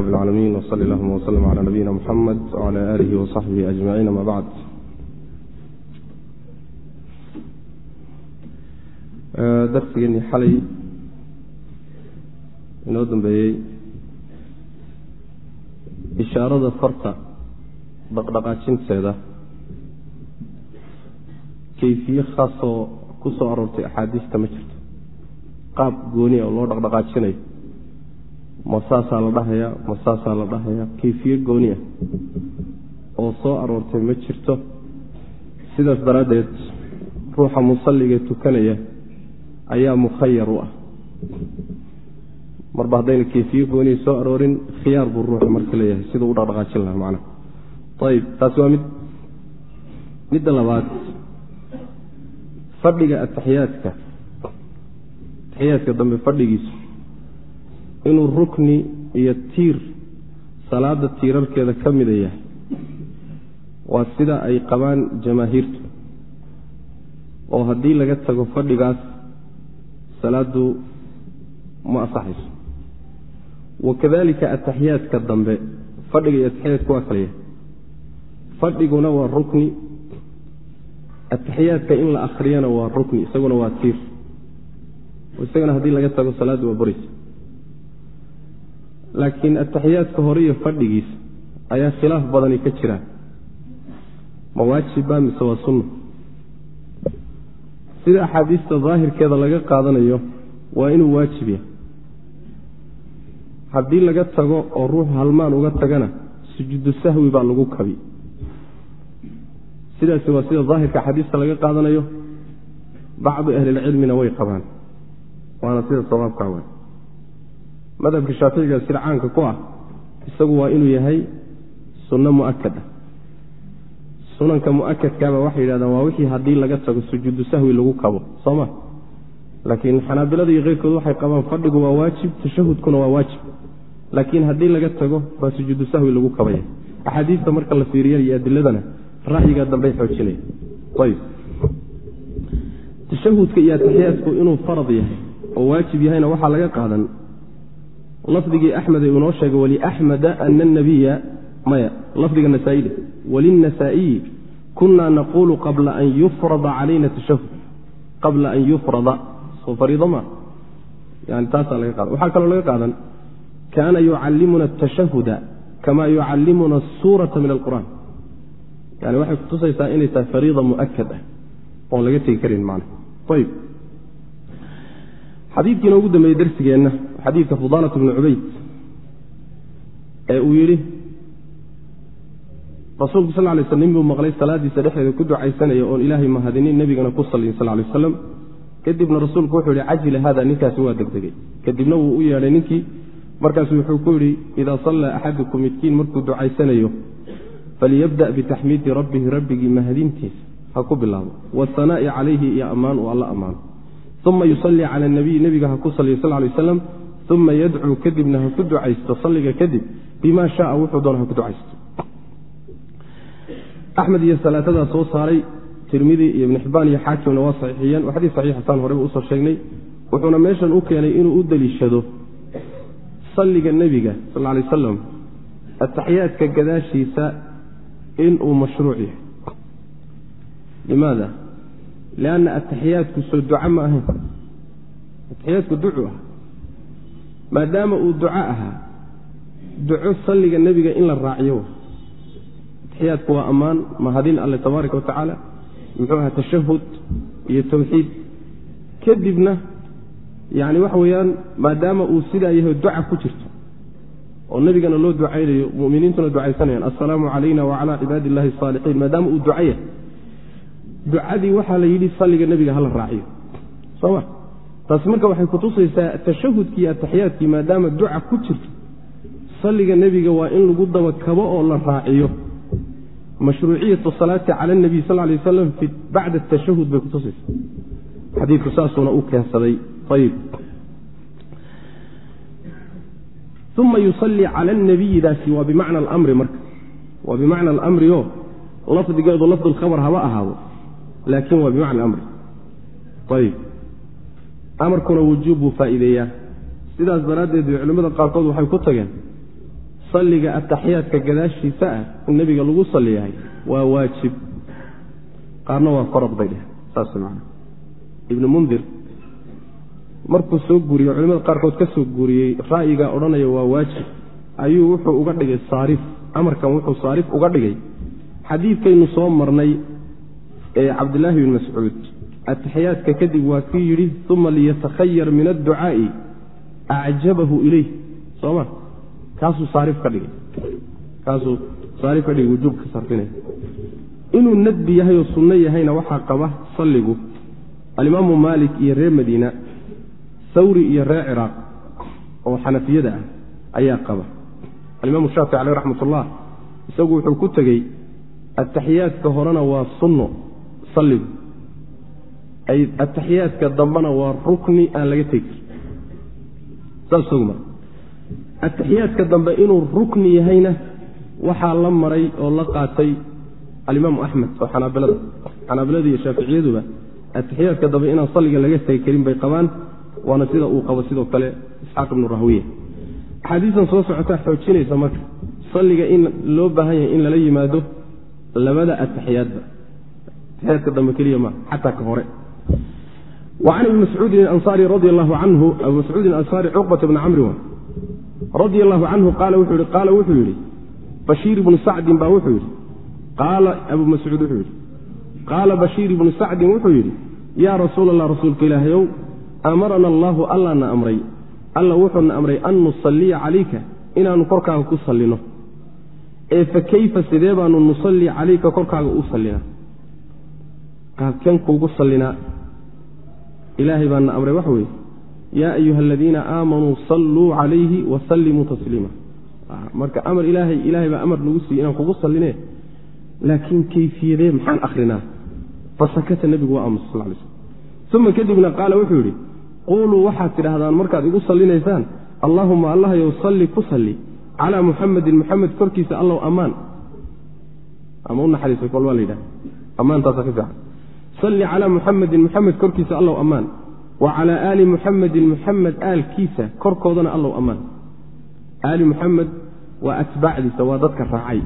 rab اlcaalamiin wsali allahuma wslm cala nabiyina muxamed wcala aalihi wasaxbihi ajmaciin ama bacd darsigeenii xalay inoo dambeeyey ishaarada farta dhaqdhaqaajinteeda kayfiye khaasoo ku soo aroortay axaadiista ma jirto qaab gooni a oo loo dhaqdhaqaajinayo ma saasaa la dhahayaa ma saasaa la dhahayaa kayfiye gooni ah oo soo aroortay ma jirto. Sidaas daraaddeed ruuxa musalliga tukanaya ayaa mukhayar u ah. Marba haddayna kayfiye gooniya soo aroorin khiyaar buu ruuxu marka leeyahay. Siduu u dhaqdhaqaajin lahaa macnaha. Ayib taasi waa mid midda labaad. Fadhiga ataxiyaadka ataxiyaadka dambe fadhigiisu inuu rukni iyo tiir salaada tiirarkeeda ka mida yahay. Waa sida ay qabaan jamaahiirtu. Oo haddii laga tago fadhigaas salaadu ma asaxayso wakadalika ataxiyaadka dambe fadhiga iyo ataxiyaadka waa kala yahay. Fadhiguna waa rukni. Ataxiyaadka in la akriyana waa rukni isaguna waa tiir. Isagana haddii laga tago salaaddu waa boraysa laakiin ataxiyaadka hore iyo fadhigiisa ayaa khilaaf badani ka jira. Ma waajiba mise waa sunna? Sida axaadiista daahirkeeda laga qaadanayo waa inuu waajib yahay. Haddii laga tago oo ruuxu halmaan uga tagana sujuudu sahwi baa lagu kabi. Sidaasi waa sida daahirka axaadiista laga qaadanayo bacdu ahlilcilmina way qabaan. Waana sida sawaabka w madhabka shaaficiga sida caanka ku ah isagu waa inuu yahay sunno mu'akad ah. Sunanka mu'akadkaaba waxay yidhahdaan waa wixii haddii laga tago sujuudu sahwi lagu kabo soo ma? Laakiin xanaabilada iyo keyrkood waxay qabaan fadhigu waa waajib tashahudkuna waa waajib. Laakiin haddii laga tago baa sujuudu sahwi lagu kabaya axaadiista marka la fiiriya iyo adiladana ra'yigaa dambey xoojinaya ayb tashahudka iyo ataxiyaadku inuu farad yahay oo waajib yahayna waxaa laga qaadan lafdigii axmed ee uunoo sheegay waliaxmeda ana anabiya maya lafdiga nasaa-ide walinasaa'iyi kunaa naquulu qabla an yufrada calayna tashahud qabla an yufrada. Soo fariido maa yani taasaa laga qaadan. Waxaa kaloo laga qaadan kaana yucallimuna atashahuda kama yucallimuna suurata min alqur'an yani waxay kutusaysaa inay fariida mu'akad ah oon laga tegi karin man ayb xadiidkiina ugu dambeeyey darsigeenna xadiidka fudaalat bni cubayd ee uu yidhi rasuulku sal lay sl nin buu maqlay salaadiisa dhexdeeda ku ducaysanaya oon ilaahay mahadinin nebigana ku saliyin sal lay waslam kadibna rasuulku wuxuu yihi cajila hada ninkaasi waa degdegay kadibna wuu u yeedhay ninkii markaasu wuxuu ku yidhi idaa sallaa axadukum midkiin markuu ducaysanayo falyabda bitaxmiidi rabbihi rabbigii mahadintiisa ha ku bilaabo. Wasanaa'i calayhi iyo ammaan uu alla ammaano uma yusallii cala nabiyi nebiga ha ku saliyo sal lay waslam uma yadcuu kadibna ha ku ducaysto salliga kadib bima shaaa wuxuu doona ha ku ducaysto axmed iyo salaatadaa soo saaray tirmidi iyo ibn xibaan iyo xaakimna waa saxiixiyeen waa xadiis saxiixasaan horeba u soo sheegnay wuxuuna meeshan u keenay inuu u deliishado salliga nebiga sal lay wasalam ataxiyaadka gadaashiisa inuu mashruuc yahay lianna ataxiyaadku soo duco ma ahayn ataxiyaadku ducu ah maadaama uu duco ahaa duco salliga nebiga in la raaciyo ataxiyaadku waa ammaan mahadin alle tabaaraka wa tacaala muxuu ahaa tashahud iyo tawxiid kadibna yani waxa weeyaan maadaama uu sidaa yahay duca ku jirto oo nebigana loo ducaynayo muminiintuna ducaysanayaan assalaamu calayna wacalaa cibaadi illahi asaalixiin maadaama uu duca yahay ducadii waxaa la yidhi salliga nebiga hala raaciyo. Soma taasi marka waxay kutusaysaa tashahudkii ataxiyaadkii maadaama duca ku jirto salliga nebiga waa in lagu daba kabo oo la raaciyo. Mashruuciyatu salaati cala nabiy sal lay wasalam bacda tashahud bay kutusaysaa xadiidku saasuuna u keensaday. Ayib uma yusallii cala anabiyidaasi waa bimacna alamri marka. Waa bimacna alamri o lafdigeedu lafd lkhabar haba ahaado laakiin waa bimacna amri ayib amarkuna wujuub buu faa'iideeyaa. Sidaas daraaddeed bay culimmada qaarkood waxay ku tageen salliga ataxiyaadka gadaashiisa ah in nebiga lagu salliyahay waa waajib. Qaarna waa farad bay dheh saas man ibnu mundir markuu soo guuriye culimada qaarkood ka soo guuriyey ra'yigaa odhanaya waa waajib. Ayuu wuxuu uga dhigay saarif. Amarkan wuxuu saarif uga dhigay. Xadiidkaynu soo marnay cabdilaahi bin mascuud ataxiyaadka kadib waa kii yidhi uma liyatakhayar min adducaa'i acjabahu ileyh sooma kaasuu saarif ka dhigay. Kaasuu saarif ka dhigay wujuubka sarfinaya inuu nadbi yahay oo sunno yahayna waxaa qaba salligu alimaamu maalik iyo reer madiina sawri iyo reer ciraaq oo xanafiyada ah ayaa qaba. Alimaamu shaafici caleyh raxmat ullah isagu wuxuu ku tegey ataxiyaadka horena waa sunno salligu. Ataxiyaadka dambena waa rukni aan laga tegi. Ataxiyaadka dambe inuu rukni yahayna waxaa la maray oo la qaatay alimaamu axmed oo xanaabilada xanaabilada iyo shaaficiyaduba ataxiyaadka dambe inaan salliga laga tegi karin bay qabaan waana sida uu qabo sidoo kale isxaaq ibnu rahwiya axaadiistan soo socotaa xoojinaysa marka salliga in loo baahan yahay in lala yimaado labada ataxiyaadba ataxiyaadka dambe keliya maa xataa ka hore. Wacan ibni mascuudin ansaari radi allahu canhu abu mascuudin ansaari cuqbat bni camri radia allahu canhu qaala wuxuu yidhi bashiir ibnu sacdin baa wuxuu yidhi qaala abu mascuud wuxuu yidhi qaala bashiir ibnu sacdin wuxuu yidhi yaa rasuula allah rasuulka ilaahayow amarana allaahu allaana amray alla wuxuuna amray an nusalliya calayka inaannu korkaaga ku sallino. Ee fa kayfa sidee baanu nusalli calayka korkaaga u sallinaa qaabkeen kuugu sallinaa ilaahay baana amray waxa weeye yaa ayuha aladiina aamanuu salluu calayhi wasallimuu tasliima. Marka amar ilaahay ilaahay baa amar nagu siiyey inaan kugu salline. Laakiin kayfiyadee maxaan akhrinaa? Fasakata nebigu waa aamusa sal slm uma kadibna qaala wuxuu yidhi quuluu waxaad tidhaahdaan markaad igu sallinaysaan allaahuma allahyow salli ku salli. Calaa muxamedin muxamed korkiisa allow ammaan. Ama u naxariisa kol waa la yidhaha ammaantaasa ka fiican salli calaa muxamedin muxamed korkiisa allow ammaan wa calaa aali muxamedin muxamed aalkiisa korkoodana allow ammaan aali muxamed waa atbaacdiisa waa dadka raacay.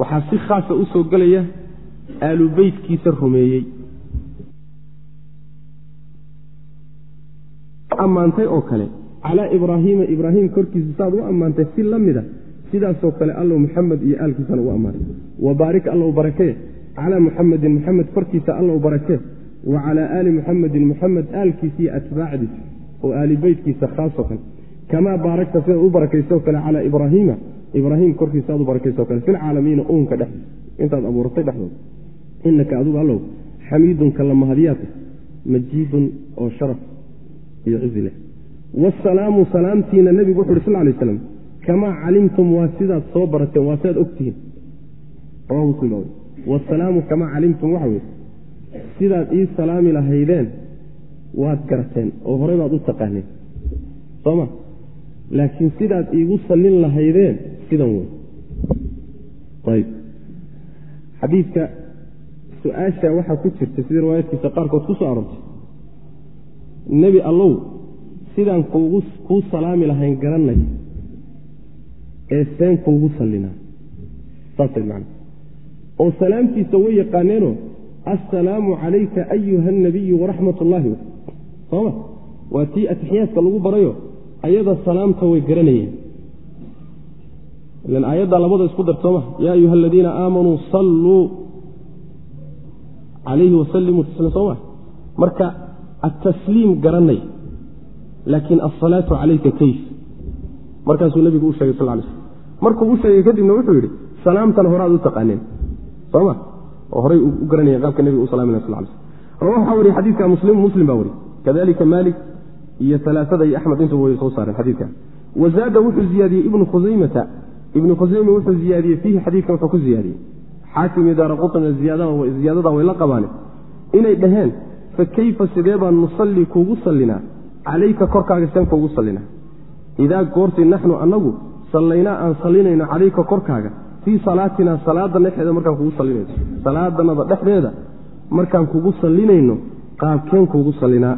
Waxaa si khaasa u soo gelaya aalu beytkiisa rumeeyey. Ammaantay oo kale. Calaa ibraahiima ibraahim korkiisa saad u ammaantay si la mida sidaasoo kale allow muxamed iyo aalkiisana u ammaanay wa baarik allow barakee calaa muxamedin muxamed korkiisa allow barakee wa calaa aali muxamedin muxamed aalkiisa iyo atbaacdiisa oo aali beytkiisa khaasoo kale kamaa baarakta sidaad u barakaysoo kale calaa ibraahiima ibraahim korkiisa aad u barakaysoo kale filcaalamiina uunka dhex intaad abuuratay dhexdooda inaka adugu allow xamiidun kala mahadyaata majiidun oo sharaf iyo cizi leh wasalaamu salaamtiina nebigu wuxu uhi sal lay slam kamaa calimtum waa sidaad soo barateen waa sidaad ogtihiin wasalaamu kamaa calimtum waxa weye sidaad ii salaami lahaydeen waad garateen oo horey baad u taqaaneen. Sooma laakiin sidaad iigu sallin lahaydeen sidan wey ayb xadiidka su'aasha waxaa ku jirta sidii riwaayadkiisa qaarkood ku soo aroortay nebi allow sidaan kuugu kuu salaami lahayn garanay ee seen kuugu sallinaa. Saasay macna oo salaamtiisa way yaqaaneenoo assalaamu calayka ayuha anabiyu waraxmat ullaahi sooma waa tii atixiyaadka lagu barayo ayada salaamta way garanayeen. Ilan aayaddaa labada isku dar sooma yaa ayuha aladiina aamanuu salluu calayhi wasallimuu tasliim sooma marka atasliim garanay laakiin asalaatu calayka kayf. Markaasuu nebigu u sheegay sal lay slm markuu u sheegay kadibna wuxuu yidhi salaamtana horaad u taqaaneen sooma oo horay u garanaya qaabka nebiga u salaamina sal lay slm rawa waxaa wariye xadiidka muslim muslim baa wariye. Kadalika maalik iyo alaaada iyo axmed intuba way soo saareen xadiidka. Wazaada wuxuu ziyaadiyey ibnu khusaymata ibnu khusayma wuxuu ziyaadiyey fiihi xadiidkan wuxuu ku ziyaadiyey. Xaakim iyo daara qutna ziyaadada way la qabaane inay dhaheen fa kayfa sidee baan nusalli kuugu sallinaa calayka korkaaga seen kuugu sallinaa idaa goortii naxnu annagu sallaynaa aan sallinayno calayka korkaaga fii salaatinaa salaada dhexdeeda markaan kugu sallinayno. Salaadanada dhexdeeda markaan kugu sallinayno qaabkeen kuugu sallinaa.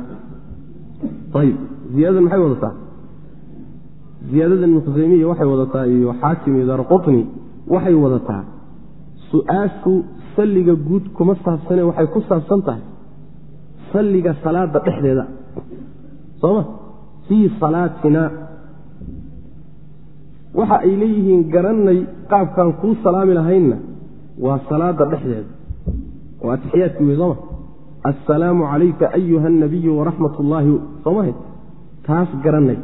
Ayib. Ziyaadadan maxay wadataa? Ziyaadada ibnu khusaymiya waxay wadataa iyo xaakim iyo daarqutni waxay wadataa su'aashu salliga guud kuma saabsane waxay ku saabsan tahay salliga salaada dhexdeeda. Sooma fii salaatina waxa ay leeyihiin garanay qaabkaan kuu salaami lahaynna waa salaada dhexdeeda. Oo atixiyaadkii wey sooma. Assalaamu calayka ayuha anabiyu waraxmat ullaahi soomahay taas garanay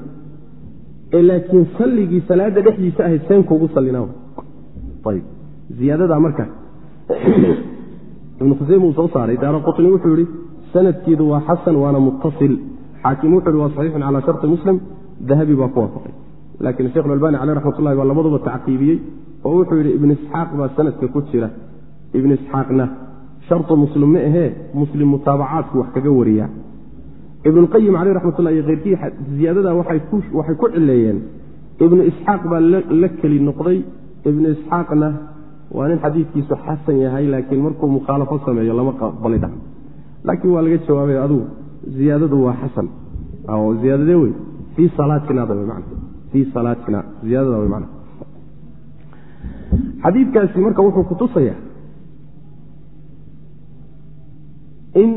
ee laakiin salligii salaada dhexdiisa ahayd seen kuugu sallinaa ayb ziyaadadaa marka. Ibnu khuseyme uu soo saaray daara qutni wuxuu yihi sanadkeedu waa xasan waana muttasil. Xaakim wuxu uhi waa saxiixun calaa sharti muslim. Dahabi baa ku waafaqay laakiin sheekh albani caleyh raxmat ullahi baa labaduba tacqiibiyey oo wuxuu yidhi ibnu isxaaq baa sanadka ku jira. Ibnu isxaaqna shartu muslim ma ahee muslim mutaabacaadku wax kaga wariyaa ibnulqayim caleyh raxmatullah iyo keyrkii ziyaadada waxay ku cileeyeen ibnu isxaaq baa la keli noqday. Ibnu isxaaqna waa nin xadiidkiisu xasan yahay laakiin markuu mukhaalafo sameeyo lama aqbali dhac laakiin waa laga jawaabay adugu ziyaadadu waa xasan. Ziyaadadee wey fii salaatinada w man fii salaatina ziyaadada w man xadiidkaasi marka wuxuu kutusayaa in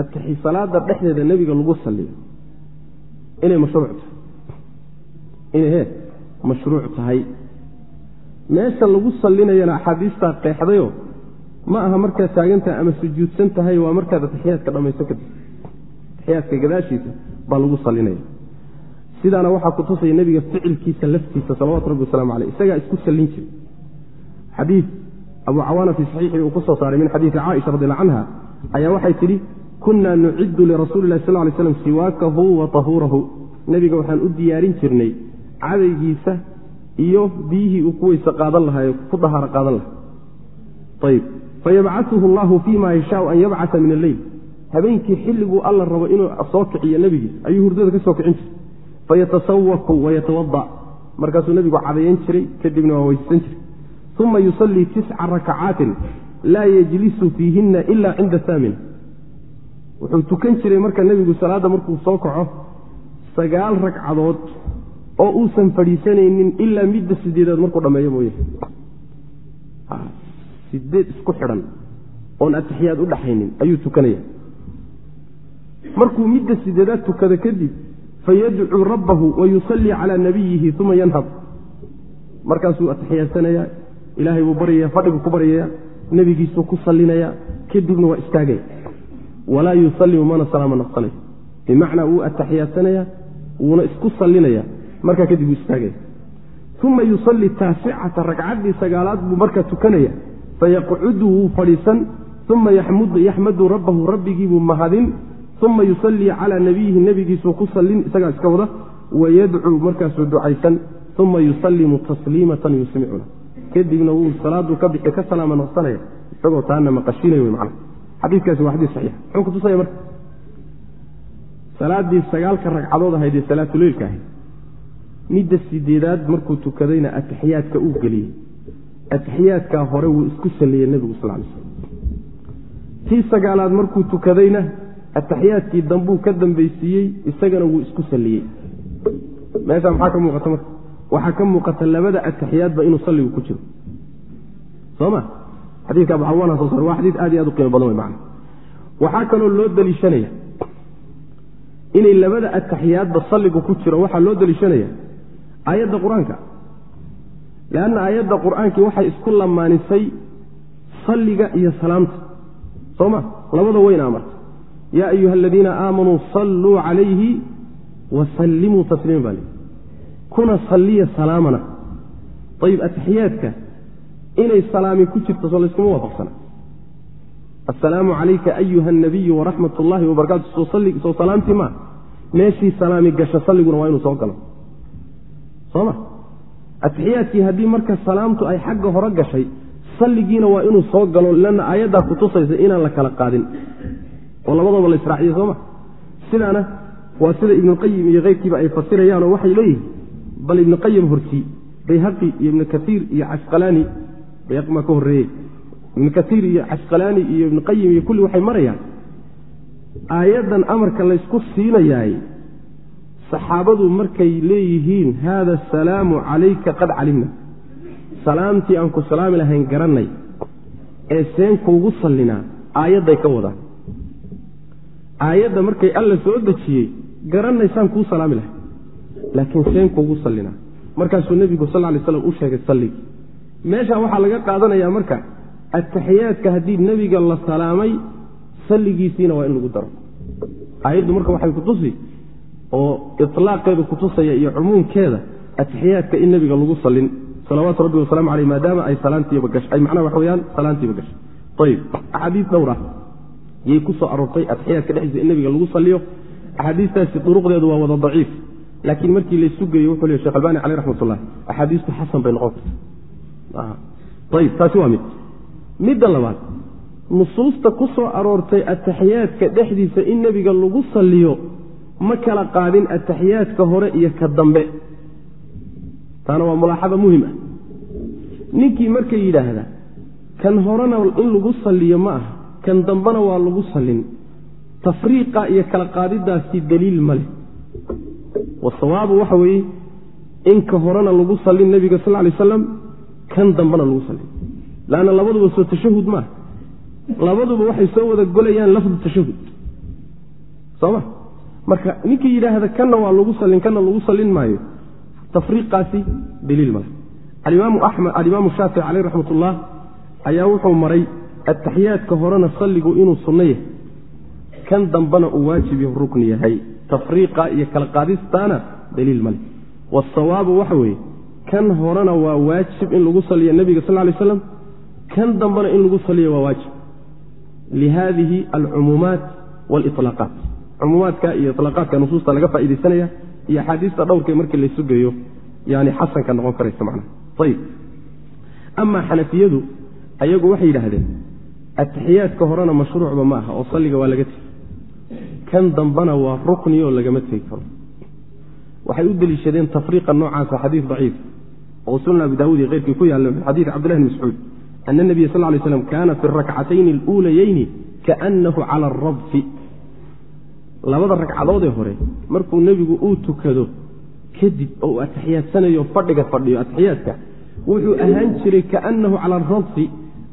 adkaxi salaada dhexdeeda nebiga lagu saliyo inay mashruuc tahay. Inay he mashruuc tahay. Meesha lagu sallinayana axaadiistaa qeexdayo ma aha markaad taagantahay ama sujuudsan tahay waa markaad atixiyaadka dhammayso kadib. Atixiyaadka gadaashiisa baa lagu sallinaya sidaana waxaa kutusaya nebiga ficilkiisa laftiisa salawatu rabbi waslamu aleyh isagaa isku sallin jiray. Xadiid abu cawaana fii saxiixii uu ku soo saaray min xadiidi caaisha radialla canha ayaa waxay tidhi kunaa nuciddu lirasuuli lahi sal lay slam siwaakahu wa tahuurahu. Nebiga waxaan u diyaarin jirnay cadaygiisa iyo biyihii uu ku weyse qaadan lahaa ku dahaaro qaadan lahaa. Ayb fayabcatuhu allahu fii ma yashaau an yabcata min alleyl habeenkii xilliguu alla rabo inuu soo kiciyo nebigiis ayuu hurdada ka soo kicin jiray fayatasawaku wayatawada markaasuu nebigu cadayan jiray kadibna waa weysan jiray uma yusallii tisca rakacaatin laa yejlisu fiihinna ila cinda aamina wuxuu tukan jiray marka nebigu salaadda markuu soo kaco sagaal ragcadood oo uusan fadhiisanaynin ilaa midda sideedaad markuu dhammeeyo mooye sideed isku xidhan oon atixiyaad u dhaxaynin ayuu tukanaya markuu midda sideedaad tukado kadib fayadcuu rabbahu wayusallii calaa nabiyihi uma yanhad markaasuu atixiyaadsanayaa ilaahay buu baryaya fadhigu ku baryaya nebigiisuu ku sallinaya kadibna waa istaagaya walaa yusallimu mana salaama naqsanay bimacnaa wuu ataxiyaadsanaya wuuna isku sallinaya markaa kadib wuu istaagaya uma yusallii taasicata ragcaddii sagaalaad buu markaa tukanaya fayaqcudu wuu fadhiisan uma yaxmadu rabbahu rabbigiibuu mahadin uma yusallii calaa nabiyihi nebigiisuu ku sallin isagaa iska wada wayadcuu markaasuu ducaysan uma yusallimu tasliimatan yusmicuna kadibna wuu salaaduu ka bixi ka salaama naqsanaya isagoo taana maqashinay w man xadiikaasi waa xadii saxiix. Muxuu kutusaya marka? Salaaddii sagaalka ragcadood ahayd ee salaatuleylka ahayd midda sideedaad markuu tukadayna atixiyaadka uu geliyey. Atixiyaadkaa hore wuu isku salliyey nebigu sal lay slam tii sagaalaad markuu tukadayna ataxiyaadkii dambuu ka dambaysiiyey isagana wuu isku salliyey. Meesha maxaa ka muuqata marka? Waxaa ka muuqata labada ataxiyaadba inuu salligu ku jiro. Soma xadiika abu cawaana soo sar waa xadiis aad iyo aad u qiimo badan wey macana waxaa kaloo loo deliishanaya inay labada ataxiyaadba salligu ku jiro waxaa loo deliishanaya aayadda qur'aanka. Leanna aayadda qur'aankii waxay isku lamaanisay salliga iyo salaamta. Soo ma? Labada weyna amarta yaa ayuha aladiina aamanuu salluu calayhi wasallimuu tasliima baa kuna salliya salaamana. Ayib atixiyaadka inay salaami ku jirto soo layskuma waafaqsana. Assalaamu calayka ayuha anabiyu waraxmat ullaahi wabarakaatu soo salaamtii maa meeshii salaami gasha salliguna waa inuu soo galo. Soo ma? Atixiyaadkii haddii marka salaamtu ay xagga hore gashay salligiina waa inuu soo galo lanna aayaddaa kutusaysa inaan la kala qaadin oo labadaba la israaciyo sooma. Sidaana waa sida ibnuqayim iyo keyrkiiba ay fasirayaanoo waxay leeyihiin bal ibnuqayim hortii bayhaqi iyo ibnu kaiir iyo casqalaani bayhaqi maa ka horreeyey. Ibnu kaiir iyo casqalaani iyo ibnuqayim iyo kulli waxay marayaan aayaddan amarka laysku siinayaay saxaabadu markay leeyihiin haada asalaamu calayka qad calimna. Salaamtii aan ku salaami lahayn garannay ee seen kuugu sallinaa aayadday ka wadaan aayadda markay alla soo dejiyey garanaysaan kuu salaami lahay laakiin seen kuugu sallinaa markaasuu nebigu sal lay slam u sheegay salligii meeshaa waxaa laga qaadanayaa marka ataxiyaadka haddii nebiga la salaamay salligiisiina waa in lagu daro. Aayaddu marka waxay kutusi oo ilaaqeedu kutusaya iyo cumuumkeeda atixiyaadka in nebiga lagu salin salawaatu rabbi wasalaamu aleyh maadaama ay salaantiiba gashay macnaha waxa weyaan salaantiiba gashay ayib axaadiis dhowr ah yay ku soo aroortay atixiyaadka dhexdiisa in nebiga lagu saliyo. Axaadiistaasi duruqdeedu waa wada daciif. Laakiin markii laysu geeyo wuxuu le shekh albani caleyh raxmat ullah axaadiistu xasan bay noqon karta ayib taasi waa mid. Midda labaad nusuusta ku aroortay ataxiyaadka dhexdiisa in nebiga lagu saliyo ma kala qaadin ataxiyaadka hore iyo ka dambe. Taana waa mulaaxada muhiim ah ninkii marka yidhaahda kan horena in lagu saliyo ma aha kan dambena waa lagu salin. Tafriiqa iyo kala qaadidaasi daliil ma leh. Wasawaabu waxa weeye in ka horena lagu salin nebiga sal lay aslam kan dambena lagu salin. Lanna labaduba soo tashahud maaha labaduba waxay soo wada golayaan lafdu tashahud soma marka ninkii yidhaahda kanna waa lagu salin kanna lagu salin maayo tafriiqaasi daliil male alimaamu shaafici caleyh raxmat ullah ayaa wuxuu maray ataxiyaadka horena salligu inuu sunno yahay kan dambena uu waajib yahu rukni yahay. Tafriiqa iyo kala qaadistaana daliil male wasawaabu waxa weeye kan horena waa waajib in lagu saliyo nebiga sal lay slam kan dambena in lagu saliyo waa waajib. Lihadihi alcumuumaat waliطlaaqaat cumuumaadka iyo ilaaqaadka nusuusta laga faa'idaysanaya iyo axaadiista dhowrka markii laysu geeyo yani xasanka noqon karaysa macnaha. Ayib amaa xanafiyadu ayagu waxay yidhaahdeen atixiyaadka horena mashruucba ma aha oo salliga waa laga tegi kan dambana waa rukni oo lagama tegi karo. Waxay u deliishadeen tafriiqa noocaasa xadiis daciif oo sunan abi daawud iyo keyrkii ku yaalla min xadiidi cabdillahi bn mascuud ana nabiya sal lay slam kaana fi rakcatayni aluulayeyni kaanahu cala aradfi labada ragcadoodee hore markuu nebigu uu tukado kadib oo atixiyaadsanayo fadhiga fadhiyo atixiyaadka wuxuu ahaan jiray kaanahu cala aradfi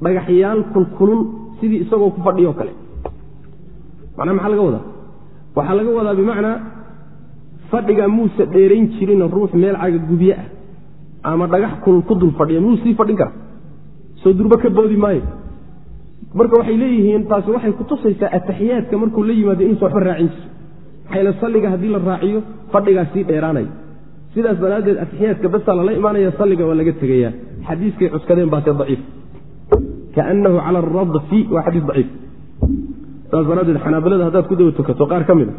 dhagaxyaal kulkulul sidii isagoo ku fadhiyo kale. Macnaa maxaa laga wadaa? Waxaa laga wadaa bimacnaa fadhigaa muuse dheerayn jirina ruux meel caga gubye ah ama dhagax kulul ku dul fadhiya. Muu sii fadhin kara. Soo durbo ka boodi maayo. Marka waxay leeyihiin taasi waxay kutusaysaa ataxiyaadka markuu la yimaado inuusan waxba raacin jiro maxayla salliga haddii la raaciyo fadhigaa sii dheeraanaya. Sidaas daraaddeed atixiyaadka basaa lala imaanaya salliga waa laga tegayaa. Xadiiskay cuskadeen baase daciif kaanahu cala aradfi waa xadiis daciif saas daraaddeed xanaabilada haddaad ku daba tukato qaar ka mid a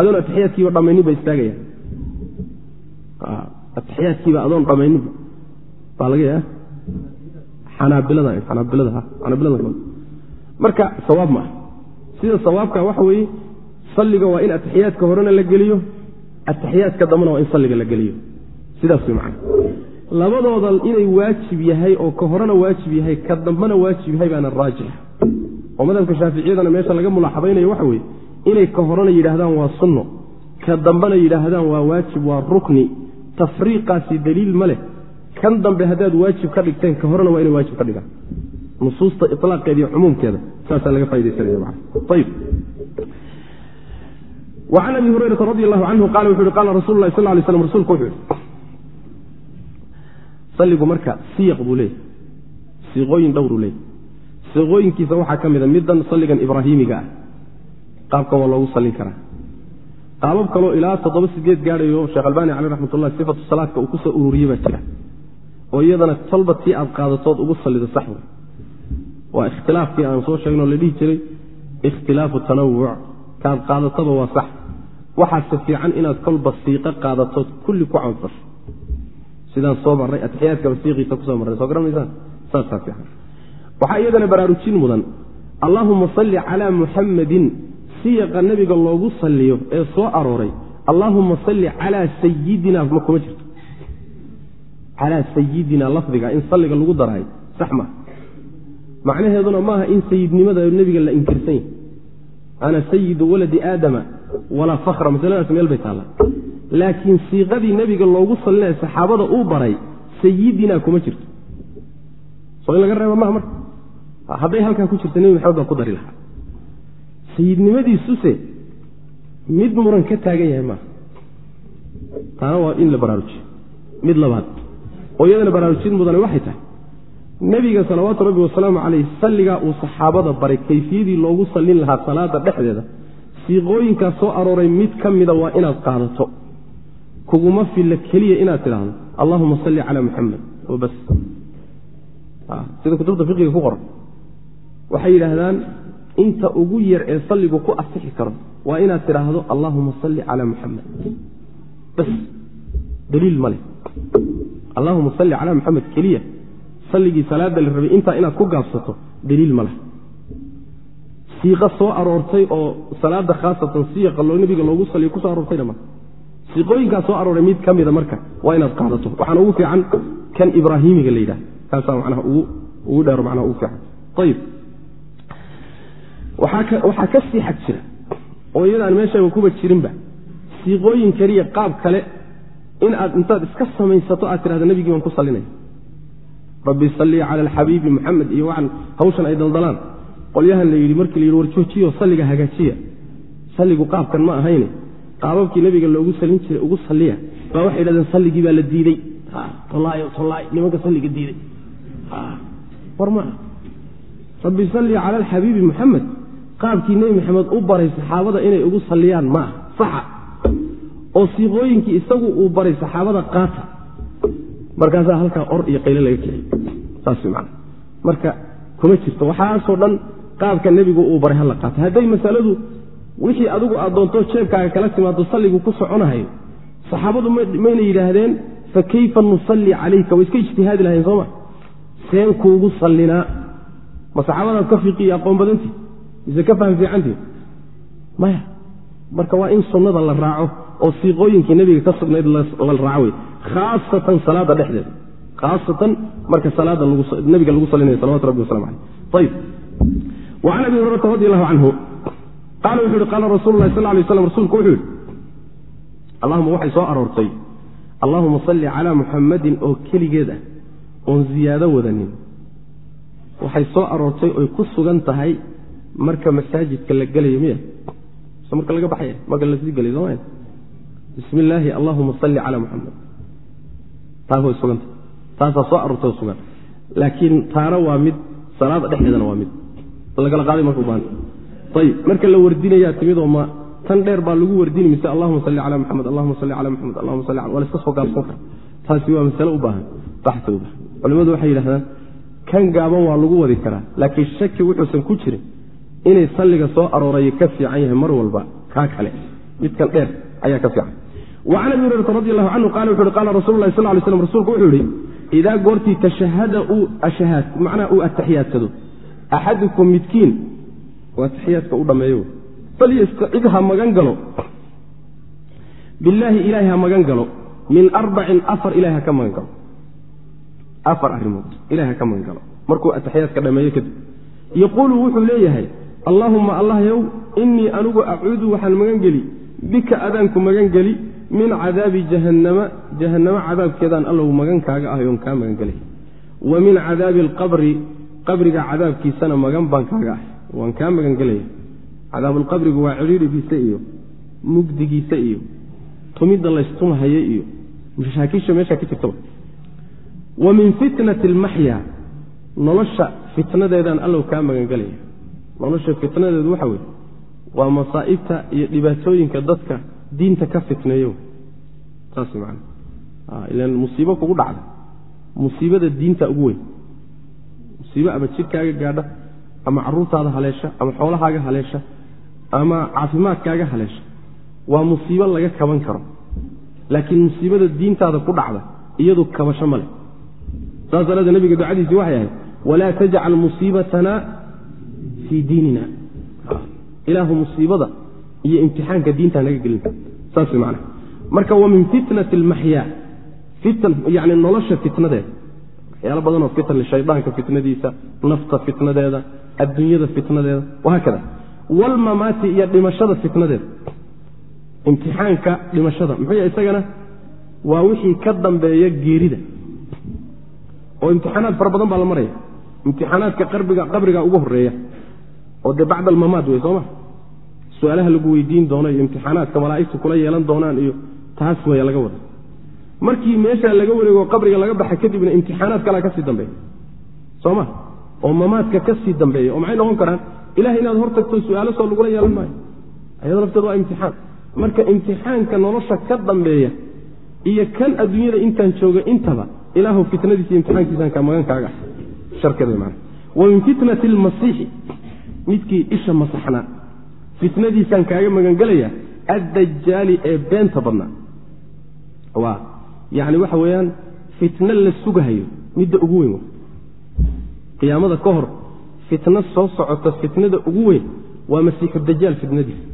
adoon atixiyaadkiiba dhammaynin ba istaagaya atixiyaadkiiba adoon dhammayninba baa laga yaa xanaabilada xanaabilada xanaabilada marka sawaab ma ah sida sawaabka waxa weeye salliga waa in atixiyaadka horena la geliyo atixiyaadka dambena waa in salliga la geliyo. Sidaas way macana labadooda inay waajib yahay oo ka horena waajib yahay ka dambena waajib yahay baana raajix oo madhabka shaaficiyadana meesha laga mulaaxabaynayo waxa weeye inay ka horena yidhaahdaan waa sunno ka dambena yidhaahdaan waa waajib waa rukni tafriiqaasi daliil ma leh. Kan dambe haddaad waajib ka dhigteen ka horena waa inay waajib ka dhigaan. Nusuusta ilaaqeeda iyo cumuumkeeda saasaa laga faidaysanayayb an abi hurayrata radi allahu canhu qala wuxu uhi qala rasul lahi sal lay slam rsulku wuxuu salligu marka siyaq buu leeyahy siiqooyin dhowruu leeyahy siiqooyinkiisa waxaa ka mida midan salligan ibraahiimiga ah. Qaabkan waa loogu sallin karaa. Qaabab kaloo ilaa toddoba sideed gaadhayo sheekh albaani caleyh raxmatullah sifatu salaadka uu ku soo ururiyey baa jira. Oo iyadana tolba tii aad qaadatood ugu sallido sax wey waa ikhtilaafkii aan soo sheegno la dhihi jiray ikhtilaafu tanawuc kaad qaadataba waa sax. Waxaase fiican inaad kolba siiqo qaadatood kulli ku camalfasho sidaan soo marray atixiyaadkaba siiqiisa ku soo marray soo garanaysaan saasaa fiican. Waxaa iyadana baraarujin mudan. Allaahuma salli calaa muxammadin siyaqa nebiga loogu salliyo ee soo arooray. Allaahuma salli calaa sayidina ma kuma jirto. Calaa sayidina lafdiga in salliga lagu darahay sax maa macnaheeduna maaha in sayidnimada nebiga la inkirsan yahy ana sayidu waladi aadama walaa fakra masaladaas meel bay taallaa laakiin siiqadii nebiga loogu sallinaya saxaabada uu baray sayidinaa kuma jirto. Soo in laga reeba maha marka. Hadday halkaa ku jirta nebi maxamed baa ku dari lahaa. Sayidnimadiisuse mid muran ka taagan yahay maaha taana waa in la baraarujiyo mid labaad oo iyadana baraarujin mudane waxay tahay. Nebiga salawaatu rabbi wasalaamu caleyh salligaa uu saxaabada baray kayfiyadii loogu sallin lahaa salaada dhexdeeda siiqooyinkaas soo arooray mid ka mida waa inaad qaadato kuguma filla keliya inaad tidhaahdo allahuma salli calaa muxamed bas. Sida kutubta fiqiga ku qoran. Waxay yidhaahdaan inta ugu yar ee salligu ku asixi karo waa inaad tidhaahdo allahuma salli calaa muxamed bas. Daliil ma leh. Allahuma salli calaa muxamed keliya salligii salaada la rabay intaa inaad ku gaabsato daliil ma leh. Siiqo soo aroortay oo salaada khaasatan siiqa loo nebiga loogu saliyo ku soo aroortayna ma siiqooyinkaa soo arooray mid ka mida marka waa inaad qaadato. Waxaana ugu fiican kan ibraahimiga la yidhaha kaasaa macnaha ugu dheero macnaha ugu fiican. Ayib waxaa ka sii xag jira oo iyadaan meeshaba kuba jirinba siiqooyin keliya qaab kale in aad intaad iska samaysato aad tidhahda nebigii baan ku sallinaya rabbi salli cala alxabiibi muxamed iyo waxan hawshan ay daldalaan. Qolyahan la yidhi markii la yidhi warjoojiyo salliga hagaajiya. Salligu qaabkan ma ahayne qaababkii nebiga loogu salin jiray ugu salliya baa waxay yidhahdeen salligii baa la tolaayo tolaay nimanka salliga diiday war maa rabbi salli cala alxabiibi muxamed qaabkii nebi maxamed u baray saxaabada inay ugu salliyaan maaha saxa. Oo siiqooyinkii isagu uu baray saxaabada qaata. Markaasaa halkaa or iyo qayle laga kiciyey saas man marka kuma jirto. Waxaasoo dhan qaabka nebigu uu baray hala qaata. Hadday masaladu wixii adigu aad doonto jeebkaaga kala timaado salligu ku soconahayo saxaabadu mayna yidhaahdeen fa kayfa nusalli calayka? Way iska ijtihaadi lahayn sooma seen kuugu sallinaa ma saxaabadaad ka fiiqiyo aqoon badantii mise ka faham fiicantii maya marka waa in sunnada la raaco oo siiqooyinkii nebiga ka sugnayd la raaco wey khaasatan salaada dhexdeeda khaasatan marka salaada nebiga lagu salinayo salawatu rabbi waslamu caleyh ayib wa can abi hurayrata radi allahu canhu qaala wuxu uhi qaala rasuulu lahi sal lay slam rasuulku wuxuu yihi allahuma waxay soo aroortay. Allahuma salli calaa muxammadin oo keligeed ah oon ziyaado wadanin. Waxay soo aroortay oy ku sugan tahay marka masaajidka la gelayo miya. Mise marka laga baxaya marka la sii gelay sooma bismi illaahi allahuma salli calaa muxamed taas way sugantahay taasaa soo aroortay oo sugan. Laakiin taana waa mid salaada dhexdeedana waa mid. Lagala qaaday marka ubaahanta ayib marka la wardinayaa timid oo ma tan dheer baa lagu wardini mise allahuma salli calaa muxamed allahuma salli calaa muxamed allahuma salli waa laska soo gaabsan kara. Taasi waa masale u baahan baxsi u baahan. Culimmadu waxay yidhahdaan kan gaaban waa lagu wadi karaa laakiin shaki wuxuusan ku jirin inay salliga soo aroorayo ka fiican yahay mar walba kaa kale. Midkan dheer ayaa ka fiican. Wa can abi hurayrata radi allahu canhu qala wuxu uhi qaala rasulu sal lay slam rasuulku wuxuu yihi idaa goortii tashahada uu ashahaad macnaha uu atixiyaadsado axadukum midkiin oo atixiyaadka u dhammeeyo falyastacid ha magan galo. Billaahi ilaahay ha magan galo. Min arbacin afar ilahay ha ka magan galo. Afar arrimood ilahay ha ka magan galo. Markuu atixiyaadka dhammeeyo kadib. Yaquulu wuxuu leeyahay allaahumma allahyow innii anigu acuudu waxaan magan geli. Bika adaanku magan geli. Min cadaabi jahannama jahannamo cadaabkeedaan allow magankaaga ah oon kaa magan gelay wa min cadaabi alqabri qabriga cadaabkiisana magan baan kaaga ah waan kaa magan gelaya cadaabulqabrigu waa cidhiidhigiisa iyo mugdigiisa iyo tumidda laystumahaya iyo mashaakiisha meeshaa ka jirtaba. Wa min fitnati almaxya nolosha fitnadeedaan allow kaa magangelaya. Nolosha fitnadeedu waxa weye waa masaa'ibta iyo dhibaatooyinka dadka diinta ka fitneeyo. Saas man ilan musiibo kugu dhacda. Musiibada diinta ugu weyn. Musiibo ama jidhkaaga gaadha ama caruurtaada haleesha ama xoolahaaga haleesha ama caafimaadkaaga haleesha waa musiibo laga kaban karo. Laakiin musiibada diintaada ku dhacda iyadu kabasho ma leh. Saas daraadee nabiga ducadiisi waxay ahayd walaa tajcal musiibatana fii diinina. Ilaahu musiibada iyo imtixaanka diintaa naga gelin. Saas man marka wa min fitnati almaxyaa yani nolosha fitnadeeda. Waxyaalo badanoo fitan shaydaanka fitnadiisa nafta fitnadeeda adduunyada fitnadeeda. Wahaakada walmamaati iyo dhimashada fitnadeeda imtixaanka dhimashada. Muxuu yahay isagana? Waa wixii ka dambeeya geerida. Oo imtixaanaad fara badan baa la maraya. Imtixaanaadka qarbiga qabriga ugu horreeya oo dee bacd almamaad wey sooma su'aalaha lagu weydiin doono iyo imtixaanaadka malaa'igtu kula yeelan doonaan iyo taas weya laga wada. Markii meeshaa laga wareego qabriga laga baxa kadibna imtixaanaad kalaa ka sii dambeeya. Sooma oo mamaadka ka sii dambeeya oo maxay noqon karaan? Ilahay inaad hor tagto su'aalo soo lagula yeelan maayo. Ayado lafteed waa imtixaan. Marka imtixaanka nolosha ka dambeeya iyo kan adduunyada intaan jooga intaba ilaahu fitnadiisa imtixaankiisan magankaaga sharkeeda man wa min fitnati almasiixi midkii isha masaxnaa fitnadiisaan kaaga magangelaya addajaali ee beenta badnaa. Waa yacni waxa weeyaan fitno la sugahayo midda ugu weyn qiyaamada ka hor fitno soo socota fitnada ugu weyn waa masiixu dajaal fitnadiisa.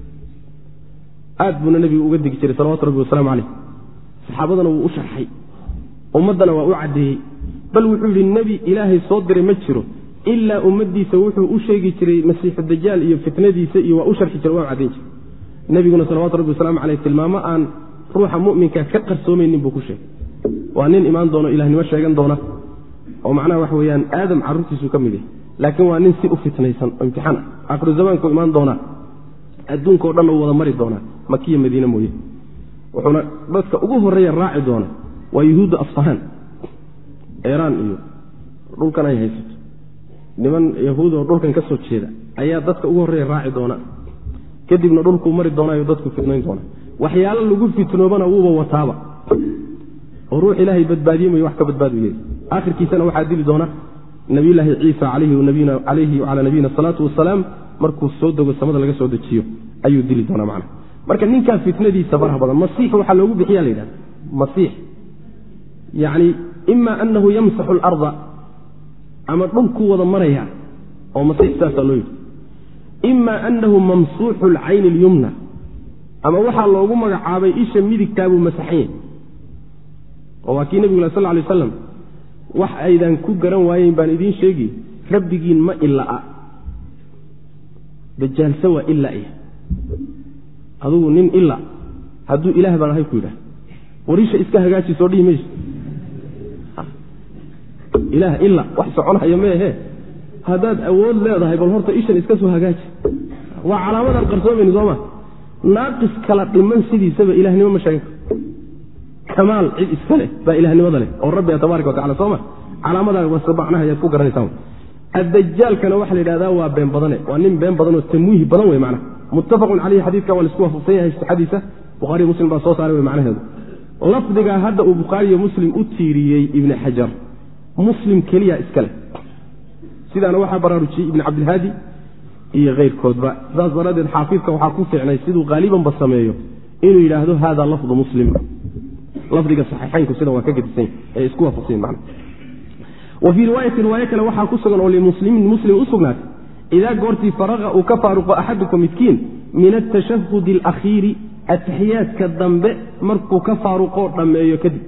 Aad buuna nebigu uga degi jiray salawatu rabbi wasalaamu caleyh saxaabadana wuu u sharxay ummaddana waa u caddeeyey. Bal wuxuu yidhi nebi ilaahay soo diray ma jiro ilaa ummaddiisa wuxuu u sheegi jiray masiixu dajaal iyo fitnadiisa iyo waa u sharxi jiray waa u jiray. Nebiguna salawatu rabbi wasalaamu caleyh tilmaamo aan ruuxa mu'minka ka qarsoomaynin buu ku sheegay. Waa nin imaan doono ilahnimo sheegan doona oo macnaha waxa weeyaan aadam carruurtiisuu ka mid yahay. Laakiin waa nin si u fitnaysan oo imtixaan ah aakhiru zamaanku imaan doonaa. Adduunka o dhan u wada mari doonaa. Makiya madiine mooye. Wuxuuna dadka ugu horreeya raaci doona waa yuhuudda asfahaan eeraan iyo dhulkan ay haysato. Niman yahuud oo dhulkan ka soo jeeda ayaa dadka ugu horreeya raaci doona kadibna dhulkuu mari doonaayo dadku fitnayn doona waxyaalo lagu fitnoobana wuuba wataaba oo ruux ilaahay badbaadiye mayo wax ka badbaadu yeeli aakhirkiisana waxaa dili doona nabiyulaahi ciisa calayhi wacalaa nabiyina asalaatu wasalaam markuu soo dego samada laga soo dejiyo ayuu dili doonaa macna. Marka ninkaa fitnadiisa faraha badan masiix waxaa loogu bixiya la yidhahda masiix. Yacni ima anahu yamsaxu alarda ama dhulkuu wada maraya oo masiix saasaa loo yidhi. Ima anahu mamsuuxu alcayni alyumna ama waxaa loogu magacaabay isha midigtaabuu masaxan yahy oo waa kii nebigu sal lay aslam wax aydan ku garan waayeyn baan idiin sheegi rabbigiin ma ila'a dajaalse waa ilaya adugu nin ila hadduu ilaah baan ahay ku yidhah warisha iska hagaaji soo dhihi mayso. Ilaah ila wax soconhaya meehe haddaad awood leedahay bal horta ishan iska soo hagaaji. Waa calaamadan qarsoomayni sooma naaqis kala dhiman sidiisaba ilahnimo ma sheegan karo kamaal cid iska leh baa ilahnimada leh oo rabbiga tabaaraka watacala sooma. Calaamadaa macnaha ayaad ku garanaysaa addajaalkana waxaa la yidhahdaa waa been badane waa nin been badan oo tamwiihi badan wey macnaha. Muttafaqun caleyhi xadiidka waa la isku waafaqsan yahay sixadiisa bukhariyo muslim baa soo saaray wey macnaheedu. Lafdigaa hadda uu bukhaariyo muslim u tiiriyey ibni xajar muslim keliya iska leh. Sidaana waxaa baraarujiyey ibni cabdilhaadi iyo keyrkoodba saas daraaddeed xaafidka waxaa ku fiicnay siduu haalibanba sameeyo inuu yidhaahdo hada lafdu muslim lafdiga saxiixaynku sida waa ka gedisan ee isku waafaqsan man wa fii riwaayati riwaayo kale waxaa ku sugan oo limuslimin muslim u idaa goortii faraqa uu ka faaruqo axadukum midkiin min atashahudi alakhiiri atixiyaadka dambe markuu ka faaruqoo dhammeeyo kadib.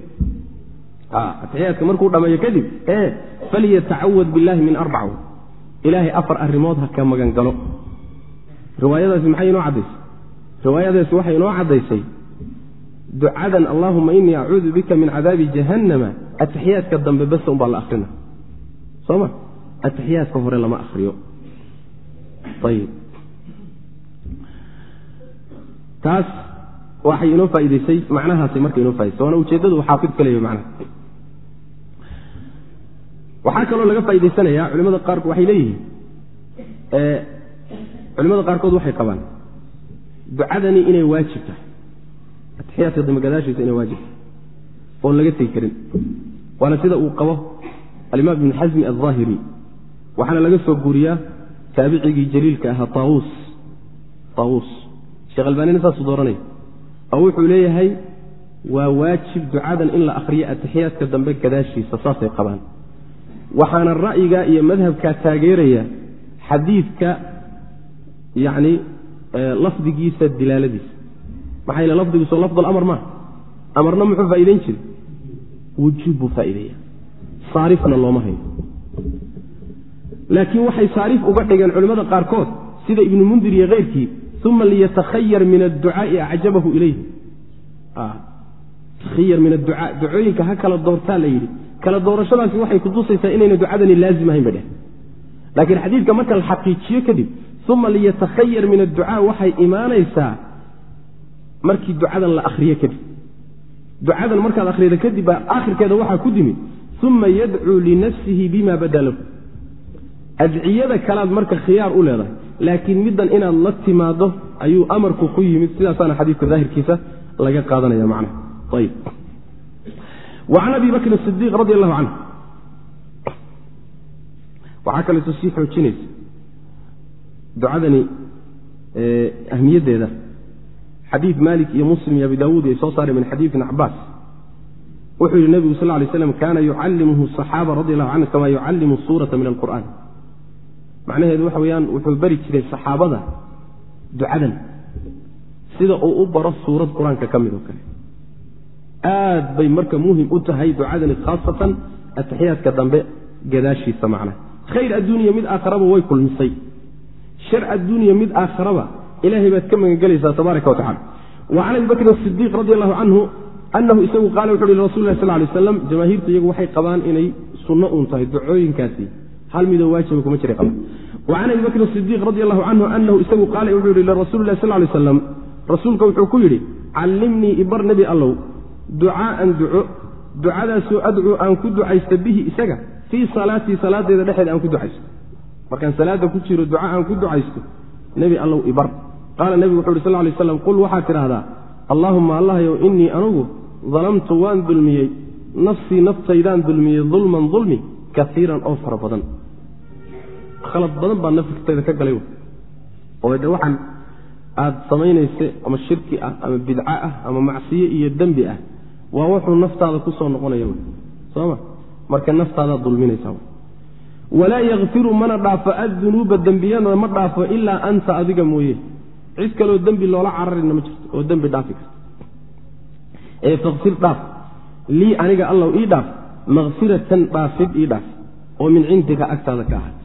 Atixiyaadka markuu dhammeeyo kadib ee falyatacawad billahi min arbac ilaahay afar arrimood ha ka magan galo riwaayadaasi maxay inoo caddaysay? Riwaayadaasi waxay inoo caddaysay ducadan allahuma inii acuudu bika min cadaabi jahannama. Atixiyaadka dambe bes unbaa la akrina soo ma? Atixiyaadka hore lama akriyo ayib taas waxay inoo faa'idaysay macnahaasay marka inoo faaidaysay waana ujeeddadu xaafid ka leeyahy macnaha. Waxaa kaloo laga faa'idaysanayaa culimada qaarkood waxay leeyihiin culimada qaarkood waxay qabaan ducadani inay waajib tahay atixiyaadka dambe gadaashiisa inay waajib oon laga tegi karin. Waana sida uu qabo alimaam ibn xasmi alظaahiri waxaana laga soo guuriyaa taabicigii jaliilka ahaa taawuus taawuus sheekh albaanina saasuu dooranaya oo wuxuu leeyahay waa waajib ducadan in la akhriyo atixiyaadka dambe gadaashiisa saasay qabaan. Waxaana ra'yiga iyo madhabkaa taageeraya xadiidka yacni lafdigiisa dilaaladiisa maxaa yeele lafdigiiso lafd alamar maa. Amarna muxuu faa'idayn jiri wujuub buu faa'ideeya saarifna looma hayo laakiin waxay saarif uga dhigeen culimmada qaarkood sida ibnu mundir iyo keyrkii uma liyatakhayar min adducaai acjabahu ilayh takhayar min adducaa ducooyinka ha kala doortaa la yidhi. Kala doorashadaasi waxay kutusaysaa inayna ducadani laazim ahayn ba dheh laakiin xadiidka marka la xaqiijiyo kadib uma liyatakhayar min adducaa waxay imaanaysaa markii ducadan la akriyo kadib. Ducadan markaad akhrida kadib baa akhirkeeda waxaa ku timid uma yadcuu linafsihi bima bada lahu adciyada kalaad marka khiyaar u leedahay laakiin middan inaad la timaado ayuu amarku ku yimid. Sidaasaana xadiidka daahirkiisa laga qaadanaya macnaha. Ayib. Wacan abi bakrin sidiiq radi allahu canhu waxaa kaleeto sii xoojinaysa ducadani ahmiyaddeeda xadiid malik iyo muslim iyo abi daawuud ay soo saareen min xadiid ibn cabaas wuxuu yihi nebigu sal lay slam kaana yucallimuhu saxaaba radi allahu canhu kama yucallimu suurata min alqur'an macnaheedu waxa weyaan wuxuu bari jiray saxaabada ducadan sida uu u baro suurad qur'aanka ka mid oo kale. Aad bay marka muhiim u tahay ducadani khaasatan ataxiyaadka dambe gadaashiisa macnaha khayr adduuniya mid aakharaba way kulmisay. Shar adduuniya mid aakharaba ilahay baad ka magangelaysaa tabaaraka wa tacala wa can abi radi allahu canhu anahu isagu qaala wuxu uhi rasul sal lay aslam jamaahiirtu iyagu waxay qabaan inay sunno uun tahay ducooyinkaasi hal midoo waajiba kuma jiray qabaan wa can abi radi allahu canhu anahu isagu qaala wuxuu yihi lirasuuli lah sal lay aslam rasuulka wuxuu ku yidhi callimnii ibar nebi allow ducaaan duco ducadaasoo adcuu aan ku ducaysta bihi isaga fii salaatii salaadeeda dhexeeda aan ku ducaysto markaan salaada ku jiro duca aan ku ducaysto nebi allow ibar qaala nebigu wuxu uhi sal lay slam qul waxaad tidhaahdaa allaahuma allahyow innii anugu dalamtu waan dulmiyey nafsii naftaydaan dulmiyey dulman dulmi kaiiran oo fara badan khalad badan baa naftayda ka galay oo de waxaan aada samaynaysa ama shirki ah ama bidco ah ama macsiye iyo dembi ah waa wuxuu naftaada ku soo noqonaya soma marka naftaadaad dulminaysa walaa yakfiru mana dhaafo addunuuba dembiyana ma dhaafo ilaa anta adiga mooye cid kaloo dembi loola cararina ma jirto oo dembi dhaafi karta ee fakfir dhaaf lii aniga allow ii dhaaf makfiratan dhaafid ii dhaaf oo min cindika agtaada ka ahaat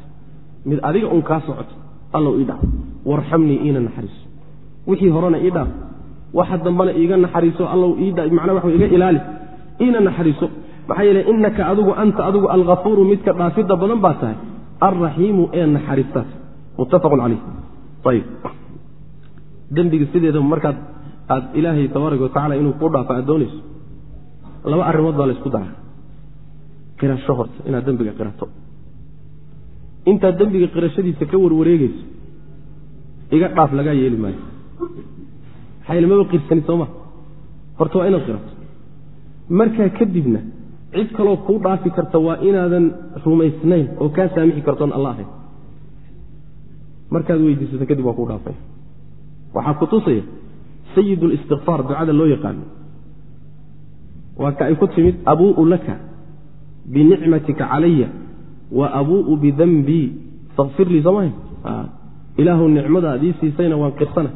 mid adiga un kaa socoto allow ii dhaaf. Warxamnii iina naxariiso. Wixii horena ii dhaaf waxa dambana iiga naxariiso allow macnaa waxa iga ilaali. Iina naxariiso. Maxaa yeele inaka adigu anta adigu alkafuuru midka dhaafidda badan baa tahay alraxiimu ee naxariistaas muttafaqun caleyh ayib dembiga sideeda markaad aad ilaahay tabaaraka watacala inuu kuu dhaafo aad doonayso laba arrimood baa laysku daraa qirasho horta inaad dembiga qirato. Intaad dembiga qirashadiisa ka warwareegayso iga dhaaf lagaa yeeli maayo. Maxaa yeele maba qirsani sooma horta waa inaad qirato. Markaa kadibna cid kaloo kuu dhaafi karta waa inaadan rumaysnayn oo kaa saamixi kartoon alla ahayn. Markaad weydiisato kadib waa kuu dhaafaya waxaa ku tusaya sayid listikfaar ducada loo yaqaano. Waa ka ay ku timid abuu'u laka binicmatika calaya wa abuu'u bidanbii fakfir lii soomaaha ilaahu nicmadaad ii siisayna waan qirsana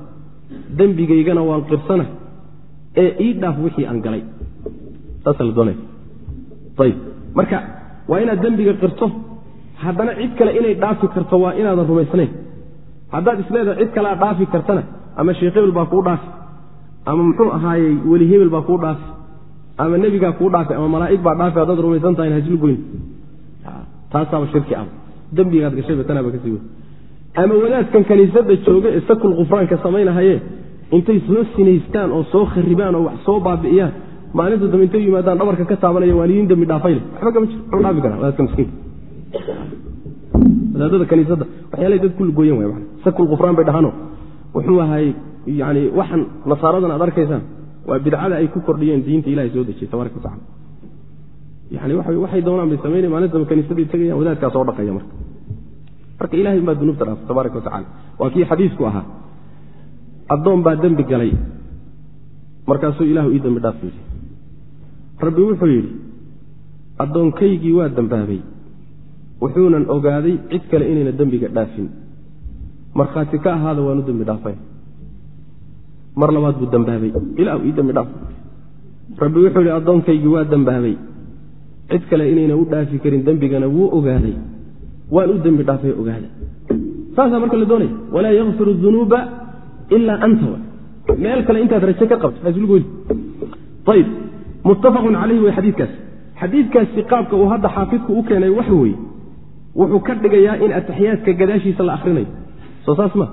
dembigaygana waan qirsana ee ii dhaaf wixii aan galay. Marka waa inaad dembiga qirto haddana cid kale inay dhaafi karto waa inaadan rumaysnayn. Haddaad isleedahay cid kalea dhaafi kartana ama sheekh hebel baa kuu dhaafi ama muxuu ahaayey weli hebel baa kuu dhaafi ama nebigaa kuu dhaafi ama malaa'ig baa dhaafi haddaad rumaysan tahay hajlu goyn taasaaba shirki ah. Dembigaad gashay batanaaba ka sii wey ama wadaadkan kaniisada jooga ee sakul kufraanka samaynahaye intay soo sinaystaan oo soo kharibaan oo wax soo baabi'iyaan maalinta dambe intay yimaadaan dhabarka ka taabanaya waalidiin dambi dhaafayne waxba kama jiro. Muxuu dhaafi karaa wadaadka miskiinka wadaadada kaniisada waxyaalay dad kulli gooyan way sakul kufraan bay dhahaano wuxuu ahay yani waxan nasaaradan aad arkaysaan waa bidcada ay ku kordhiyeen diinta ilahay soo dejiyey tabaraka watacala yani waxay doonaan bay samayna maalinta dambe kaniisadii tagayaan wadaadkaa soo dhaqaya marka. Marka ilahay baa dunuubta dhaafo tabaaraka watacala waa kii xadiisku ahaa addoon baa dembi galay markaasuu ilahu ii dembi dhaaf yidhi rabbi wuxuu yidhi addoonkaygii waa dembaabay wuxuunan ogaaday cid kale inayna dembiga dhaafin markhaati ka ahaada waanu dembi dhaafay. Mar labaad buu dembaabay ilahu ii dembi dhaaf rabbi wuxuu yidhi addoonkaygii waa dembaabay cid kale inayna u dhaafi karin dembigana wuu ogaaday. Waan u dembi dhaafay ogaada saasaa marka la doonaya walaa yakfiru dunuuba ilaa anta. Meel kale intaad raje ka qabto hasulgoodi ayib muttafaqun calayhi way xadiidkaas xadiidkaasi qaabka uu hadda xaafidku u keenay waxa weeye. Wuxuu ka dhigayaa in ataxiyaadka gadaashiisa la akrinayo soo saas ma.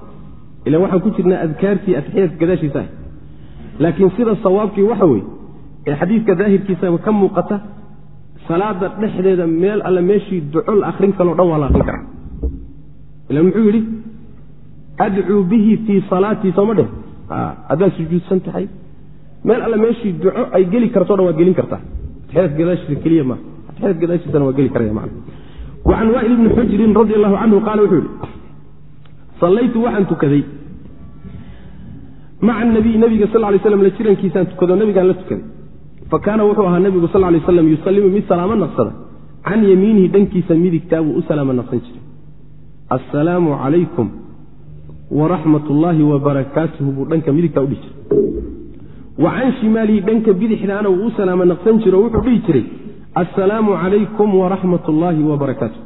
Ilan waxaan ku jirnaa adkaartii ataxiyaadka gadaashiisa ah. Laakiin sida sawaabkii waxa weeye ee xadiidka daahirkiisaba ka muuqata salaada dhexdeeda meel alle meeshii duco la akrin kaloo dhan waa la akrin karaa. Ilan muxuu yidhi adcuu bihi fii salaatii sooma dheh. Haddaad sujuudsan tahay. Meel alle meeshii duco ay geli karto dhan waad gelin kartaa atixyaadka gadaashiisa keliya maaha atixyaadka gadaashiisana waa geli karaya macna. Wacan waa'il ibni xujrin radi allahu canhu qaala wuxuu yidhi sallaytu waxaan tukaday. Maca nabiy nabiga sal lay slam la jirankiisaan tukado nabigaan la tukaday. Fa kaana wuxuu ahaa nabigu sal lay slam yusallimu mid salaamo naqsada. Can yamiinihi dhankiisa midigtaa buu u salaamo naqsan jiray. Assalaamu calaykum waraxmat ullaahi wabarakaatuhu buu dhanka midigtaa udhihi jiray. Wa can shimaalihi dhanka bidixdaana wuu u salaamo naqsan jiro wuxuu dhihi jiray assalaamu calaykum waraxmat ullaahi wabarakaatuh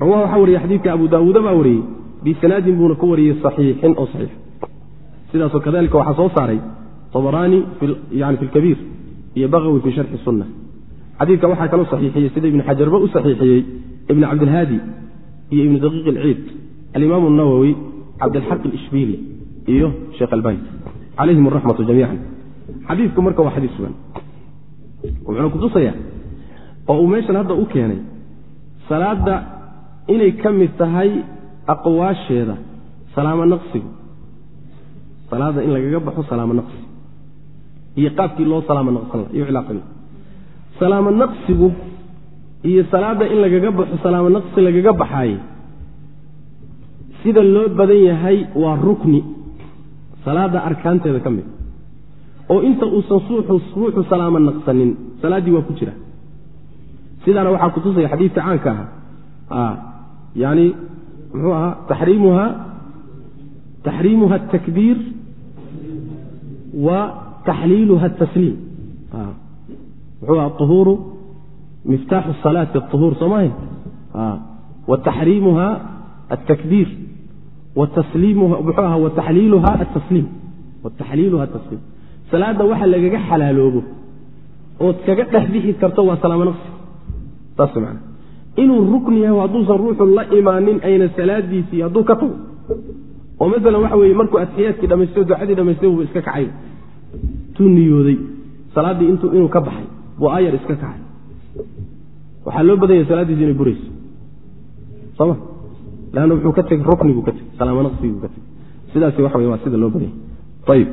rawaha waxaa wariyey xadiidka abu daawuuda baa wariyey bisanaadin buuna ku wariyey saxiixin oo saxiix. Sidaasoo kadalika waxaa soo saaray abaraani yani fi lkabiir iyo bakawi fi sharxi sunna xadiidka waxaa kaloo saxiixiyey sida ibnu xajarba u saxiixiyey ibn cabdilhaadi iyo ibnu daqiiq ilciid alimaam nawowi cabdilxaq alishbiili iyo sheekh albani calayhim araxmatu jamiican. Xadiidku marka waa xadiis sugan. Wuxuuna kutusayaa oo uu meeshan hadda u keenay salaada inay ka mid tahay aqwaasheeda salaamo naqsigu salaada in lagaga baxo salaamo naqsi. Iyo qaabkii loo salaamo naqsan la iyo cilaaqan. Salaamo naqsigu iyo salaada in lagaga baxo salaamo naqsi lagaga baxaaye sida loo badan yahay waa rukni. Salaada arkaanteeda ka mid. Oo inta uusan ruuxu salaamo naqsanin salaaddii waa ku jira. Sidaana waxaa kutusaya xadiidka caanka ahaa. Yani muxuu ahaa? Taxriimuha taxriimuha atakbiir wa taxliiluha atasliim muxuu aha uhuuru miftaaxu salaati ahuur soo mahay wa taxriimuha atakbiir watasliimuha muxuu aha wataxliiluha atasliim wataxliiluha atasliim salaadda waxa lagaga xalaaloobo. Ood kaga dhex bixi karto waa salaamo saas man inuu rukni yahay hadduusan ruuxu la imaanin ayna salaadiisii hadduu ka tago. oo maalan waxa weeye markuu adxiyaadkii dhamaystay ducadii dhamaystay buu iska kacay. Tuu niyooday salaaddii inuu ka baxay buu ayar iska kacay. Waxaa loo badan yahay salaaddiisi inay burayso. Soma leanna wuxuu ka tegey rukni buu ka tegey salaamo ka tegey sidaasi waxa wey waa sida loo badan yahay ayib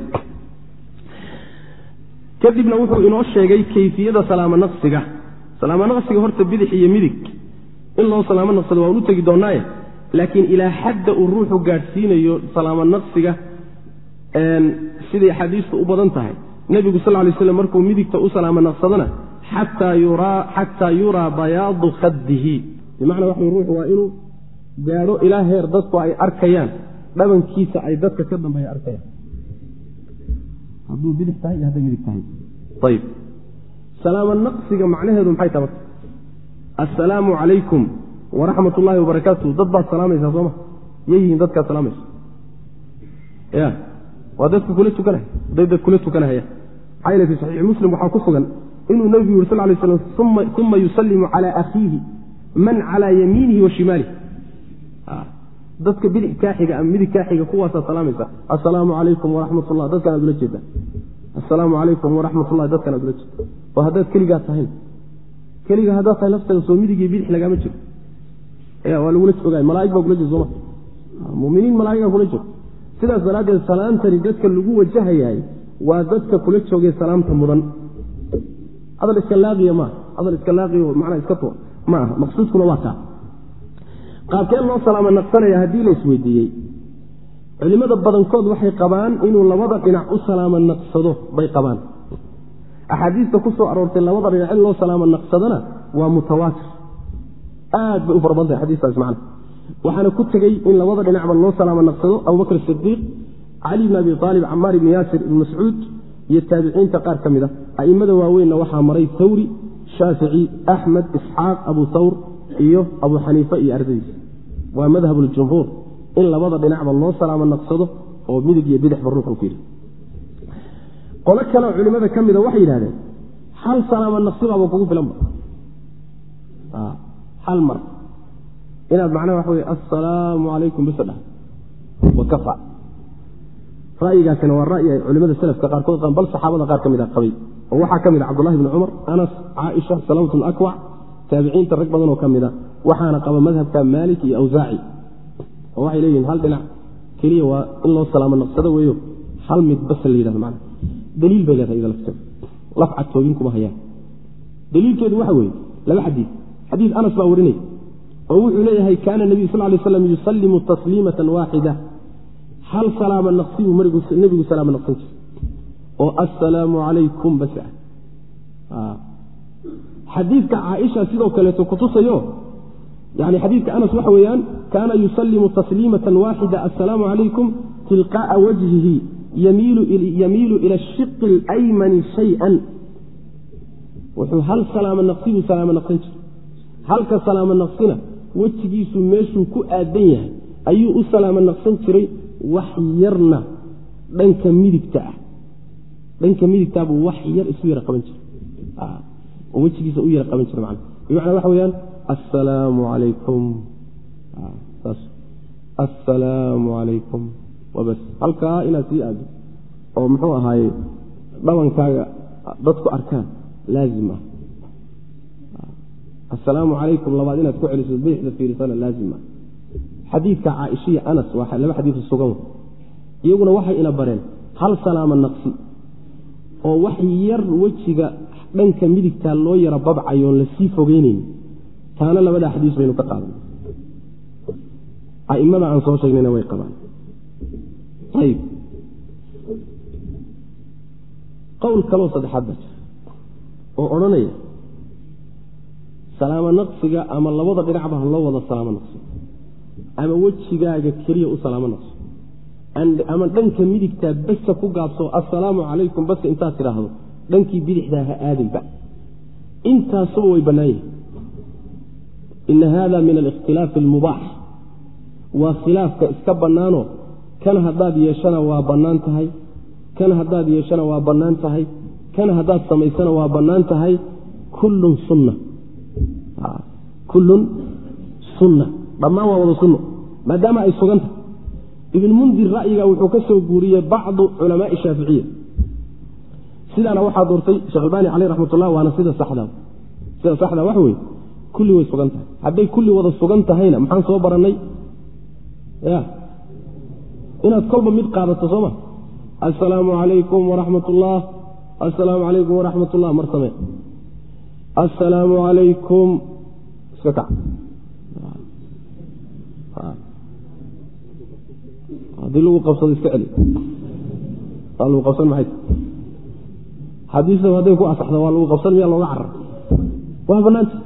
kadibna wuxuu inoo sheegay kayfiyada salaamo naqsiga. Salaamo naqsiga horta bidix iyo midig in loo salaamo naqsado waan u tegi doonnaaye laakiin ilaa xadda uu ruuxu gaadhsiinayo salaamo naqsiga siday axaadiistu u badan tahay. Nebigu sal lay slam markuu midigta u salaamo naqsadona xataa yuraa bayaadu khaddihi. Bimacnaa waxa ruuxu waa inuu gaadho ilaa heer dadku ay arkayaan. Dhabankiisa ay dadka ka dambeeya arkayaan. Hadduu bidix tahay iyo hadday midig tahay. Ayib salaamo naqsiga macnaheedu maxay tahay? marka assalaamu calaykum waraxmat ullaahi wabarakaatu dad baad salaamaysaa sooma yayihiin dadkaad salaamaysa ya waa dadka kula tukanaya hadday dad kula tukanahaya maxaa yele fi saxiixi muslim waxaa ku sugan inuu nebigu yuri sal lay slam uma yusallimu cala akhiihi man calaa yamiinihi wa shimaalih dadka bidix kaaxiga ama midig kaaxiga kuwaasaad salaamaysa assalaamu calaykum waraxmat ullah dadkan aad ula jeedaa assalaamu calaykum waraxmat ullahi dadkan aad ula jeeda oo haddaad keligaa tahayn keliga haddaad tahay lafteeda soo bidix lagaama jiro. Waa lagula ogaay malaaig baa kula jir sooma muminiin malaa'igaa kula jiro. Sidaas daraaddeed salaamtani dadka lagu wajahayaay waa dadka kula joogay salaamta mudan. Hadal iska laaqiya maaha hadal iska laaqiyo macnaa iska tuur ma aha. Maqsuudkuna waa taa. Qaabkeen loo salaamo naqsanaya haddii la isweydiiyey. Culimmada badankood waxay qabaan inuu labada dhinac u salaamo naqsado bay qabaan axaadiista ku soo aroortay labada dhinac in loo salaamo naqsadana waa mutawaatir aad bay u fara badan tahay xadiistaas macna. Waxaana ku tegey in labada dhinacba loo salaamo naqsado abubakr sidiiq cali bn abi aalib camaar ibni yaasir ibn mascuud iyo taabiciinta qaar ka mid a a'immada waaweynna waxaa maray thawri shaafici axmed isxaaq abu thawr iyo abu xaniife iyo ardadiisa waa madhabuljumhuur in labada dhinacba loo salaamo naqsado oo midig iyo bidixba ruuxu ku yidhi qolo kaleo culimmada ka mida waxay yidhahdeen hal salaama naqsibaaba kugu filanba hal mar. Inaad macnaha waxa wey assalaamu calaykum bisa dhah wakafa ra'yigaasina waa ra'yi ay culimada selafka qaarkood bal saxaabada qaar ka mid a qabay. Oo waxaa ka mid a cabdullahi bni cumar anas caaisha salamatu lakwac taabiciinta rag badanoo ka mid a waxaana qaba madhabka maalik iyo awsaaci oo waxay leeyihiin hal dhinac keliya waa in loo salaamo naqsado weeyo hal mid basa la yidhahdo macnaha daliil bay leedahay ida lafteeda lafcad toogin kuma hayaan. Daliilkeedu waxa weeye laba xadiid xadiid anas baa warinaya oo wuxuu leeyahay kaana nebiyu sal lay slam yusallimu tasliimatan waaxida. Hal salaama naqsibuu nebigu salaama naqsan jir oo assalaamu calaykum bas ah. Xadiidka caaisha sidoo kaleeto kutusayo yani xadiidka anas waxa weeyaan kaana yusallimu tasliimatan waaxida assalaamu calaykum tilqaa'a wajhihi yamiilu ila ashiqi alaymani shay-an. Wuxuu hal salaama naqsibuu salaama naqsan jir halka salaama naqsina wejigiisu meeshuu ku aadan yahay ayuu u salaama naqsan jiray wax yarna dhanka midigta ah. Dhanka midigtaabuu wax yar isu yara qaban jiray. Oo wejigiisa u yara qaban jiray man bimacnaa waxa weyaan assalaamu calaykum saas. Assalaamu calaykum wabas halkaa inaad sii aado oo muxuu ahaaye dhabankaaga dadku arkaan laazim ah. Assalaamu calaykum labaad inaad ku celiso bidixda fiirisana laazim ah. Xadiidka caaishiya anas waa laba xadiidu sugan iyaguna waxay ina bareen hal salaama naqsi oo wax yar wejiga dhanka midigtaa loo yara babcayoon la sii fogeynayn taana labadaa xadiis baynu ka qaadan. Aimada aan soo sheegnayna way qabaan qowl kaloo saddexaad baa jira oo odhanaya salaamo naqsiga ama labada dhinacba ha loo wada salaamo naqso ama wejigaaga keliya u salaamo naqso ama dhanka midigtaa basa ku gaabso assalaamu calaykum basa intaad tidhaahdo dhankii bidixdaa ha aadinba intaasuba way bannaan yihiin ina hada min alikhtilaafi almubaax waa khilaafka iska bannaano kan haddaad yeeshana waa bannaan tahay. Kan haddaad yeeshana waa bannaan tahay. Kan haddaad samaysana waa bannaan tahay. Kullun sunna kullun sunna dhammaan waa wada sunno maadaama ay sugan tahay. Ibn mundir ra'yiga wuxuu ka soo guuriyey bacdu culamaai shaaficiya sidaana waxaa doortay shekh albani caleyh raxmat ullah waana sida saxda. Sida saxda waxa weye kulli way sugan tahay. Hadday kulli wada sugan tahayna maxaan soo barannay? Ya inaad kolba mid qaadato sooma assalaamu calaykum waraxmat ullah assalaamu calaykum waraxmat ullah mar samee. Assalaamu calaykum iska kac. Haddii lagu qabsado iska celi. Waa lagu qabsan maay hadiise hadday ku asaxdo waa lagu qabsan miyaa looga carar? Waa bannaanta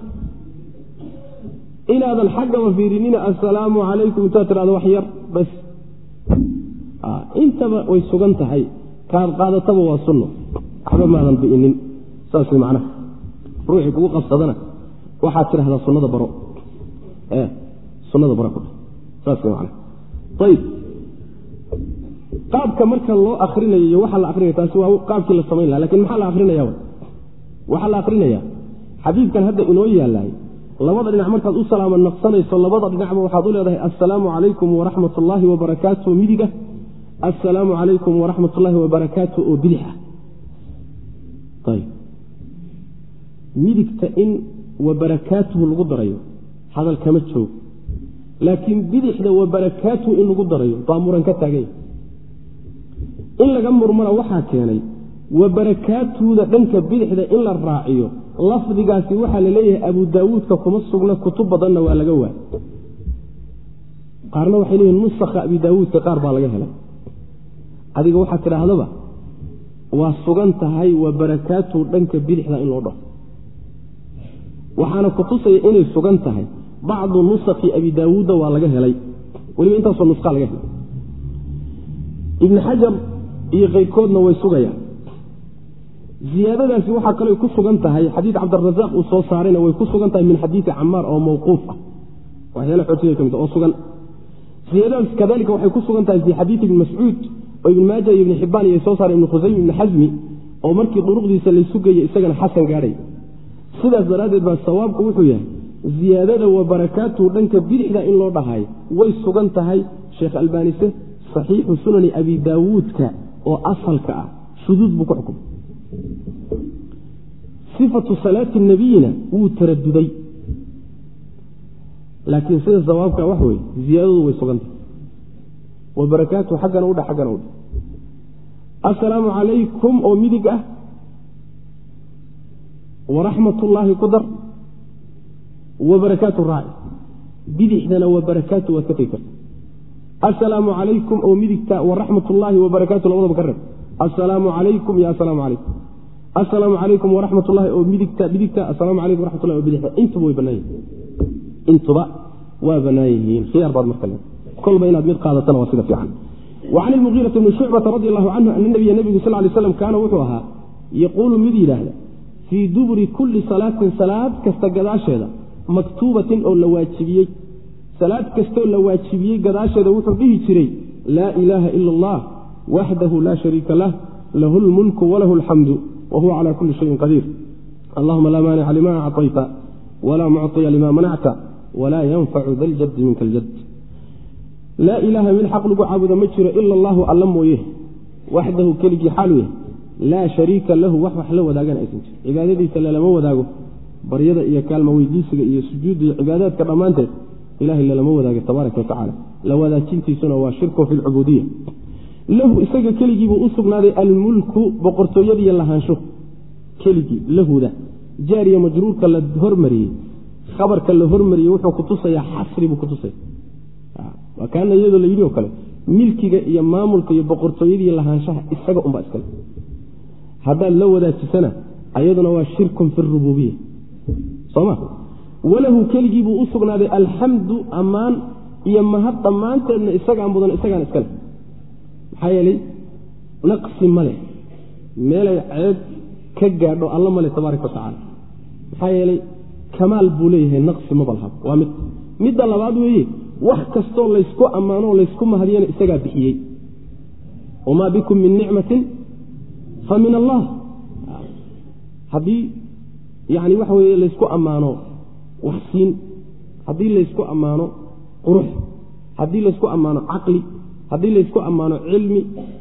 inaadan xaggaba fiirinina assalaamu calaykum intaad tidhahdo wax yar bas intaba way sugan tahay. Kaad qaadataba waa sunno. Waxba maadan bi'inin. Saas way macnaha. Ruuxii kugu qabsadana waxaad tidhahdaa sunnada baro. Sunnada baro ku saas way macnaha. Ayib qaabka marka loo akrinayo iyo waxaa la akrinaya taasi waa qaabkii la samayn laha laakiin maxaa la akrinaya waxaa la akrinaya xadiidkan hadda inoo yaalaay labada dhinac markaad u salaamo naqsanayso labada dhinacba waxaad u leedahay assalaamu calaykum waraxmat ullaahi wabarakaatu midiga assalaamu calaykum waraxmat ullaahi wabarakaatu oo bidixa ayb midigta in wabarakaatuhu lagu darayo hadal kama joog. Laakiin bidixda wabarakaatuhu in lagu darayo baa muran ka taaganya in laga murmana waxaa keenay wabarakaatuuda dhanka bidixda in la raaciyo lafdigaasi waxaa la leeyahay abu daawuudka kuma sugna kutub badanna waa laga waay qaarna waxay leeyihiin nusakha abi daawuudka qaar baa laga helay adiga waxaad tidhaahdaba waa sugan tahay wabarakaatuhu dhanka bidixda in loo dhaho waxaana kutusaya inay sugan tahay. Bacdu nusakhi abi daawuudda waa laga helay. Weliba intaasoo nusqa laga helay. Ibni xajar iyo keyrkoodna way sugayaan. Ziyaadadaasi waxaa kaloo ku sugan tahay xadiid cabdirasaaq uu soo saarayna way ku sugan tahay min xadiidi camaar oo mawquuf ah. Waxyaala xoojiga ka mid oo sugan. Ziyadadaas kadalika waxay ku sugan tahay fii xadiidi ibni mascuud oo ibn maaja iyo ibni xibaan iyo soo saaray ibni khusaym ibni xasmi oo markii duruqdiisa laysu geeyey isagana xasan gaadhay. Sidaas daraaddeed baa sawaabku wuxuu yahay ziyaadada wa barakaatuhu dhanka bidixda in loo dhahayo way sugan tahay sheekh albaanise saxiixu sunani abi daawuudka oo asalka ah. Shuduud buu ku xukumay sifatu salaati nabiyina wuu taraduday. Laakiin sida sawaabka wax weye ziyaadadu way sugan tahay wa barakaatuhu xaggana udha xaggana udha assalaamu calaykum oo midig ah. Waraxmat ullaahi ku dar. Wa barakaatu raaci bidixdana wa barakaatu waad ka tegi karta. Assalaamu calaykum oo midigta waraxmat ullaahi wabarakaatu labadaba ka reeb assalaamu calaykum iyo assalaamu calaykum. Assalaamu calaykum waraxmat ullahi oo midigta bidigta assalaamu calaykum waraxmatullahi oo bidixda. Intuba way bannaan yihiin. Intuba waa bannaan yihiin. Khiyaar baad marka le kolba inaad mid qaadatana waa sida fiican. Wa can ilmugiirati bni shucbata radi allahu canhu ana nabiya nebigu sal lay slam kaana wuxuu ahaa yaquulu mid yidhaahda fii duburi kulli salaatin salaad kasta gadaasheeda maktuubatin oo la waajibiyey. Salaad kastoo la waajibiyey gadaasheeda wuxuu dhihi jiray laa ilaaha ila allah waxdahu laa shariika lah lahu lmulku walahu alxamdu wa huwa kulli shayin qadiir. Allahuma laa maanica lima acطayta walaa mucطiya lima manacta walaa yanfacu da ljaddi minka aljad laa ilaaha mid xaq lagu caabudo ma jiro ila allahu alla mooye. Waxdahu keligii xaalu yahy laa shariika lahu wax wax la wadaagana aysan jir cibaadadiisa lalama wadaago. Baryada iyo kaalma weydiisiga iyo sujuudda iyo cibaadaadka dhammaanteed ilahay lalama wadaaga tabaaraka watacaala la wadaajintiisuna waa shirku fi lcubuudiya lahu isaga keligiibuu u sugnaaday almulku boqortooyadiiyo lahaansho. Keligii lahuda jaariya majruurka la hormariyey. Khabarka la hormariyey wuxuu kutusayaa xasri buu kutusaya kaana iyadoo la yidhi oo kale milkiga iyo maamulka iyo boqortooyadiiyo lahaanshaha isaga unbaa iskale haddaad la wadaajisana ayaduna waa shirkun fi rububiya soma walahu keligii buu u sugnaaday alxamdu ammaan iyo mahad dhammaanteedna isagaan mudan isagaan iskale maxaa yeelay naqsi male meelay ceeb ka gaadho alla male tabaaraka watacaala maxaa yeelay kamaal buu leeyahay naqsi mabalhab waa mid midda labaad weeye wax kastoo laysku ammaanoo laysku mahadiyana isagaa bixiyey. Wamaa bikum min nicmatin fa min allah. Haddii yani waxa weye laysku ammaano waxsiin haddii laysku ammaano qurux. Haddii laysku ammaano caqli. Haddii laysku ammaano cilmi.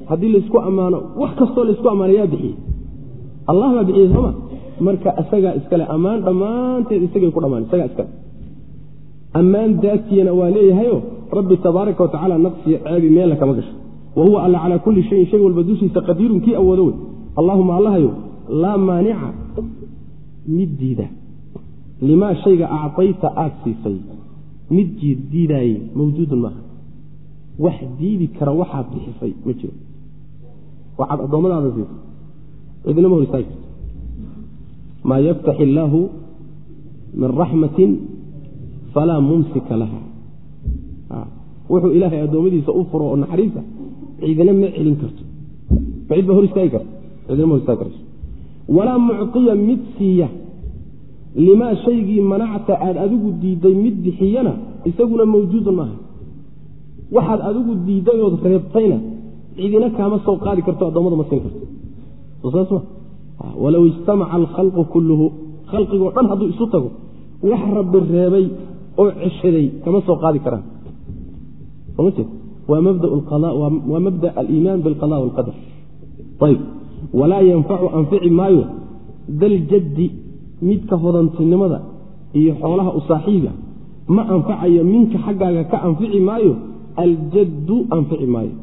Haddii laysku ammaano wax kastoo laysku ammaano yaa bixiyey. Allah baa bixiyey sooma marka isagaa iskale ammaan dhammaanteed isagay ku dhamaan isagaa iskale ammaan daatiyana waa leeyahayo rabbi tabaaraka watacaala naqsiya ceebi meella kama gasho. Wa huwa alla calaa kulli shayin shay walba dushiisa qadiirun kii awoodo wey. Allahuma allahayo laa maanica mid diida. Limaa shayga actayta aada siisay mid jiid diidaayey mawjuudun maaha. Wax diidi kara waxaad bixisay ma jiro. Waxaad addoommadaada siisay. Cidina ma hor istaagi maa yaftax illaahu min raxmatin falaa mumsika laha. Wuxuu ilaahay addoommadiisa u furo oo naxariisa cidina ma celin karto. Ma cid ba hor istaagi karta cidina ma hor istaagi karto. Walaa mucطiya mid siiya limaa shaygii manacta aad adigu diidday mid bixiyana isaguna mawjuudun maaha. Waxaad adigu diiddayood reebtayna cidina kaama soo qaadi karto addoommada ma siin karto. Saas ma. Walow ijtamaca alkhalqu kulluhu khalqigoo dhan hadduu isu tago wax rabbi reebay oo ceshaday kama soo qaadi karaan. Waa mabda aliimaan bilqada walqadar ayb walaa yanfacu anfici maayo. Daljaddi midka hodantinimada iyo xoolaha u saaxiiba ma anfacayo minka xaggaaga ka anfici maayo aljaddu anfici maayo.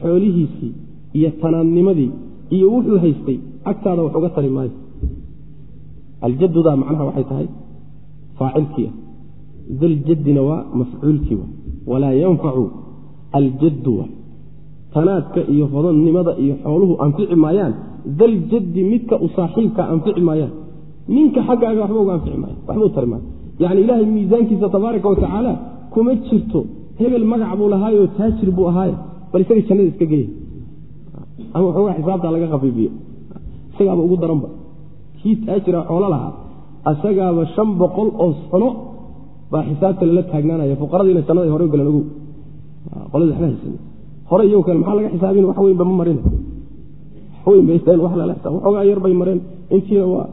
Xoolihiisii iyo tanaadnimadii iyo wuxuu haystay agtaada wax uga tari maayo. Aljaddudaa macnaha waxay tahay faacilkii daljaddina waa mafcuulkii wa walaa yanfacu aljaddu tanaadka iyo hodannimada iyo xooluhu anfici maayaan daljaddi midka u saaxiibka anfici maayaan ninka xaggaaga waxba uga anfici maayo waxba u tari maayo yacni ilaahay miisaankiisa tabaaraka wa tacaala kuma jirto hebel magac buu lahaayoo taajir buu ahaaye bal isaga jannada iska geeya ama waxoogaa xisaabtaa laga khafiifiyo isagaaba ugu daranba kii taajira xoolo lahaa asagaaba shan boqol oo sano baa xisaabta lala taagnaanaya fuqaradiina jannada hore galan ogow. Qolada waxba haysan hore iyago kale maxaa laga xisaabin? Wax weynba ma marin waxweyn bay wa lala xisaab waxoogaa yar bay mareen. Intiina waa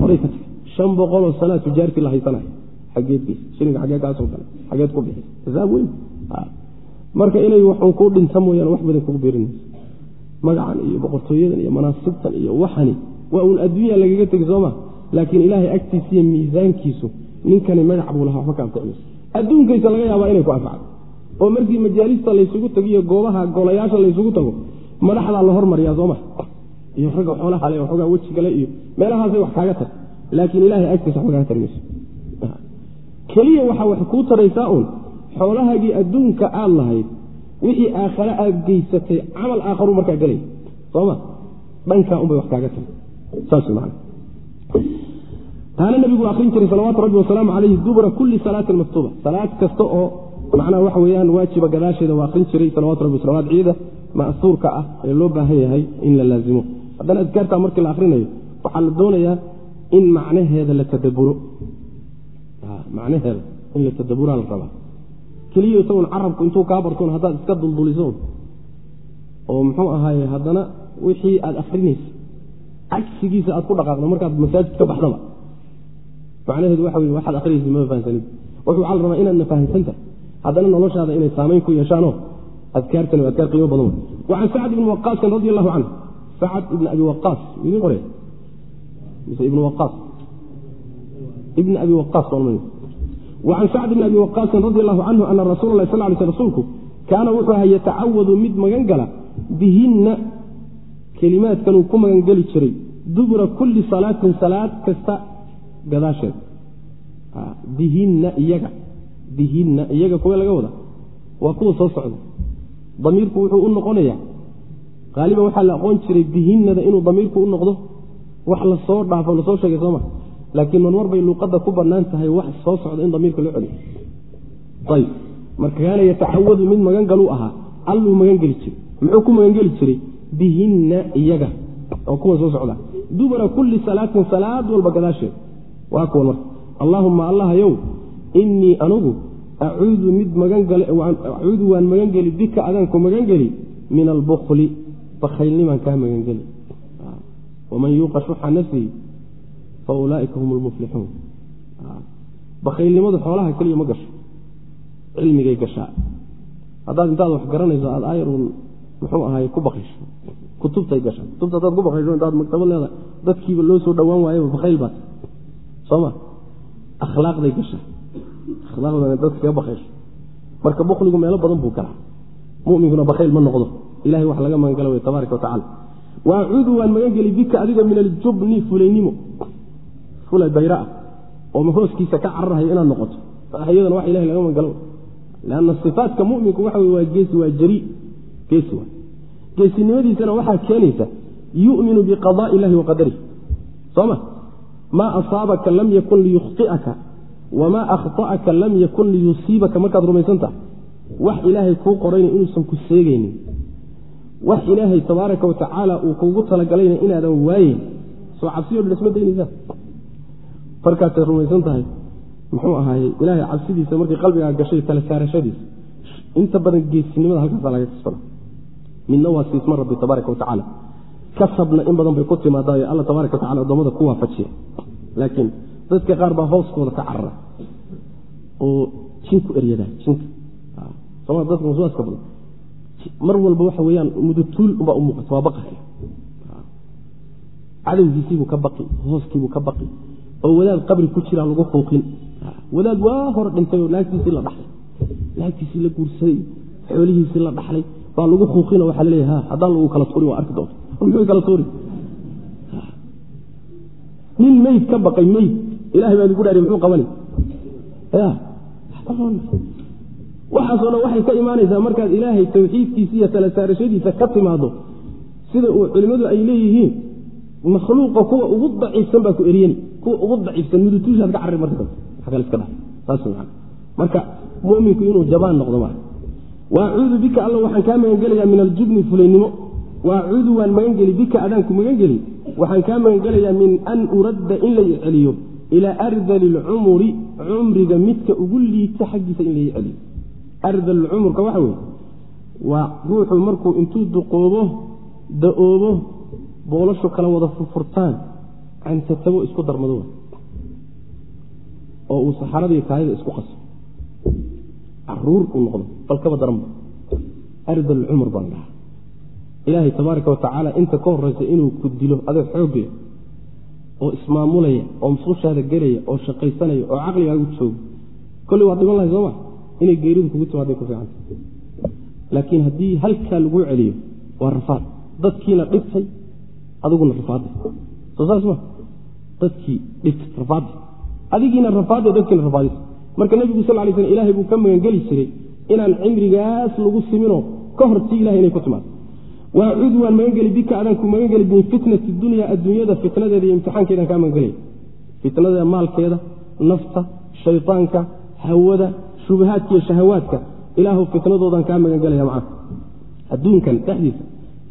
horay ka tagay shan boqoloo sanaa tujaartii la haysanayo xageedkiisa shilinka xagee kaasoo xageed ku bixi. Xisaab weyn. Marka inay waxun kuu dhinta mooyaane wax badan kugu beerinayso magacan iyo boqortooyadan iyo manaasibtan iyo waxani. Waa uun adduunya lagaga tegi sooma laakiin ilaahay agtiisa miisaankiisu ninkani magac buu lahaa waxba ka anficmayso adduunkaysa laga yaabaa inay ku anfacdo. Oo markii majaalista laysugu tagiyo goobaha golayaasha laysugu tago madaxdaa la hormariyaa sooma iyo ragga xoolaha le waxoogaa weji gale iyo meelahaasay wax kaaga tar laakiin ilaahay agtiisa waxba kaaga tarmayso keliya waxaa wax kuu taraysaa uun xoolahaagii adduunka aad lahayd wixii aakhare aad geysatay camal aakharu markaa gelay. Soma dhankaa unbay wax kaaga tahay saasman taana nabigu akrin jiray salawaatu rabbi wasalaamu calayhi dubura kulli salaatin maktuuba. Salaad kasta oo macnaha waxa weeyaan waajiba gadaasheeda waa akrin jiray salawatu rabbi wasalamat ciida ma'suurka ah ee loo baahan yahay in la laazimo. Haddana adkaartaa markii la akrinayo waxaa la doonayaa in macnaheeda la tadaburo macnaheeda in la tadaburaa la rabaa. Keliya isagun carabku intuu kaa bartoon haddaad iska duldulisoon oo muxuu ahaaye haddana wixii aad akrinaysa cagsigiisa aad ku dhaqaaqdo markaad masaajid ka baxdaba macnaheedu waxa wey waxaad akrinaysa mama fahansanid wuxu waxaa la rabaa inaadna fahansantahay. Haddana noloshaada inay saamayn ku yeeshaanoo adkaartani waa adkaar qiimo badan wa can sacd ibni waqaasin radi allahu canhu sacad ibni abi waqaas idin qore mise ibni waqaas? Ibni abi waqaas wacan sacd bni abi waqaasin radi allahu canhu ana rasuula lah sal lay sl rsulku kaana wuxuu aha yatacawadu mid magan gala bihinna kelimaadkanuu ku magangeli jiray dubura kulli salaatin salaad kasta gadaasheed. Bihinna iyaga bihinna iyaga kuwe laga wada waa kuwa soo socda. Damiirku wuxuu u noqonayaa qaaliban waxaa la aqoon jiray bihinnada inuu damiirku u noqdo. Wax la soo dhaafo la soo sheegay sooma. Laakiin marmar bay luuqadda ku bannaan tahay wax soo socda in damiirka loo celiyo. Ayb marka kaana yatacawadu mid magangaluu ahaa alluu magangeli jiray. Muxuu ku magangeli jiray? Bihinna iyaga oo kuwa soo socda. Dubura kulli salaatin salaad walba gadaasheed waa kuwan marka allaahumma allahayow innii anugu acuudu mid magangalacuudu waan magangeli bika adaanku magangeli min albukli bakhaylnimaan kaa magangeli waman yuuqa shuxa nafsihi faulaaika hum lmuflixuun bakhaylnimadu xoolaha keliya ma gasho cilmigay gashaa. Haddaad intaad wax garanayso aad ayarun muxuu ahaay ku bakaysho kutubtay gashaa kutubta haddaad ku bakaysho intaad maktabad leedahay dadkiiba loo soo dhowaan waayaba bakhayl baat sooma akhlaaqday gashaa akhlaaqdana dadka kaga bakaysho marka bukligu meelo badan buu galaa. Muminkuna bakhayl ma noqdo. Ilahay wax laga magangala wey tabaaraka watacala wa acuudu waan magangeli bika adiga min aljubni fulaynimo fulay bayra ah. Oo hooskiisa ka cararhayo inaad noqoto. Iyadana wax ilahay laga magangalo lanna sifaatka muminku waxa waa geesi waa jari. Geesi waa. Geesinimadiisana waxaa keenaysa yuminu biqadaai illahi wa qadarih sooma maa asaabaka lam yakun liyukhطi'aka wamaa akhطa'aka lam yakun liyusiibaka. Markaad rumaysantaha wax ilaahay kuu qorayna inuusan ku seegaynin wax ilaahay tabaaraka wa tacaala uu kuugu talagalayna inaadan waayeyn soo cabsiyo dhan isma daynaysaa. Markaasay rumaysan tahay muxuu ahaaye ilaahay cabsidiisa markay qalbigaa gashay tala saarashadiisa inta badan geesinimada halkaasa laga kasbada midna waa siisma rabbi tabaaraka wa kasabna in badan bay ku timaadaayo alla tabaaraka wa tacala addoommada ku waafajiya laakiin dadka qaar baa hooskooda ka carara oo jinku eryadaa jinka. Soma dadka musuaaska badan. Mar walba waxa weyaan mudutuul umbaa u muuqata waa baqaya cadowgiisiibuu ka baqi hooskiibuu ka baqi oo wadaad qabri ku jiraa lagu xuuqin wadaad waa hor dhintay oo laagtiisii la dhaxlay. Laagtiisii la guursaday xoolihiisii la dhaxlay baa lagu xuuqino waxaa laleeya ha haddaan lagu kala tuuri waa arki doonta nin meyd ka baqay meyd ilahay baa idigu dhaariy muxuu qabani? Ya. Waxaasoo dhan waxay ka imaanaysaa markaad ilaahay tawxiidkiisa iyo tala ka timaado sida uu culimmadu ay leeyihiin makhluuqa kuwa ugu daciifsan baa ku eryani kuwa ugu daciifsan mudutuushaad ka carri marka. Kale iska dha saas maa marka muminku inuu jabaan noqdo maa waacuudu bika alla waxaan kaa magangelayaa min aljubni fulaynimo waacuudu waan magangeli bika adaanku magangeli waxaan kaa magangelayaa min an uradda in la celiyo ilaa ardali lcumuri cumriga midka ugu liita xaggiisa in lai celiyo. Ardalcumurka waxa weye waa ruuxu markuu intuu duqoobo da'oobo boolashu kala wada furfurtaan cantatabo isku darmado oo uu saxaradii kaayada isku qaso. Caruur uu noqdo balkaba daranba ardalcumur baa la dhahaa ilaahay tabaaraka watacaala inta ka horeysa inuu ku dilo adoo xoogla oo ismaamulaya oo musqushaada gelaya oo shaqaysanaya oo caqligaagu joogo kolley waad dhiman lahay sooma inay geeridu kugu timaaday ku fiicanta laakiin haddii halkaa laguu celiyo waa rafaad. Dadkiina dhibtay adiguna rafaadday soo saas ma? Dadkii dhibtay rafaadday adigiina rafaadday dadkiina rafaadis marka nebigu sal lay slm ilahay buu ka magangeli jiray inaan cimrigaas lagu siminoo ka hortii ilahay inay ku timaado waacuudu waan magangeli bika adaan ku magangeli min fitnati dunya adduunyada fitnadeeda iyo imtixaankeedaan kaa magangelaya fitnada maalkeeda nafta shayطaanka hawada shubahaadka iyo shahawaadka ilaahu fitnadoodaan kaa magangelaya macaa adduunkan dhexdiisa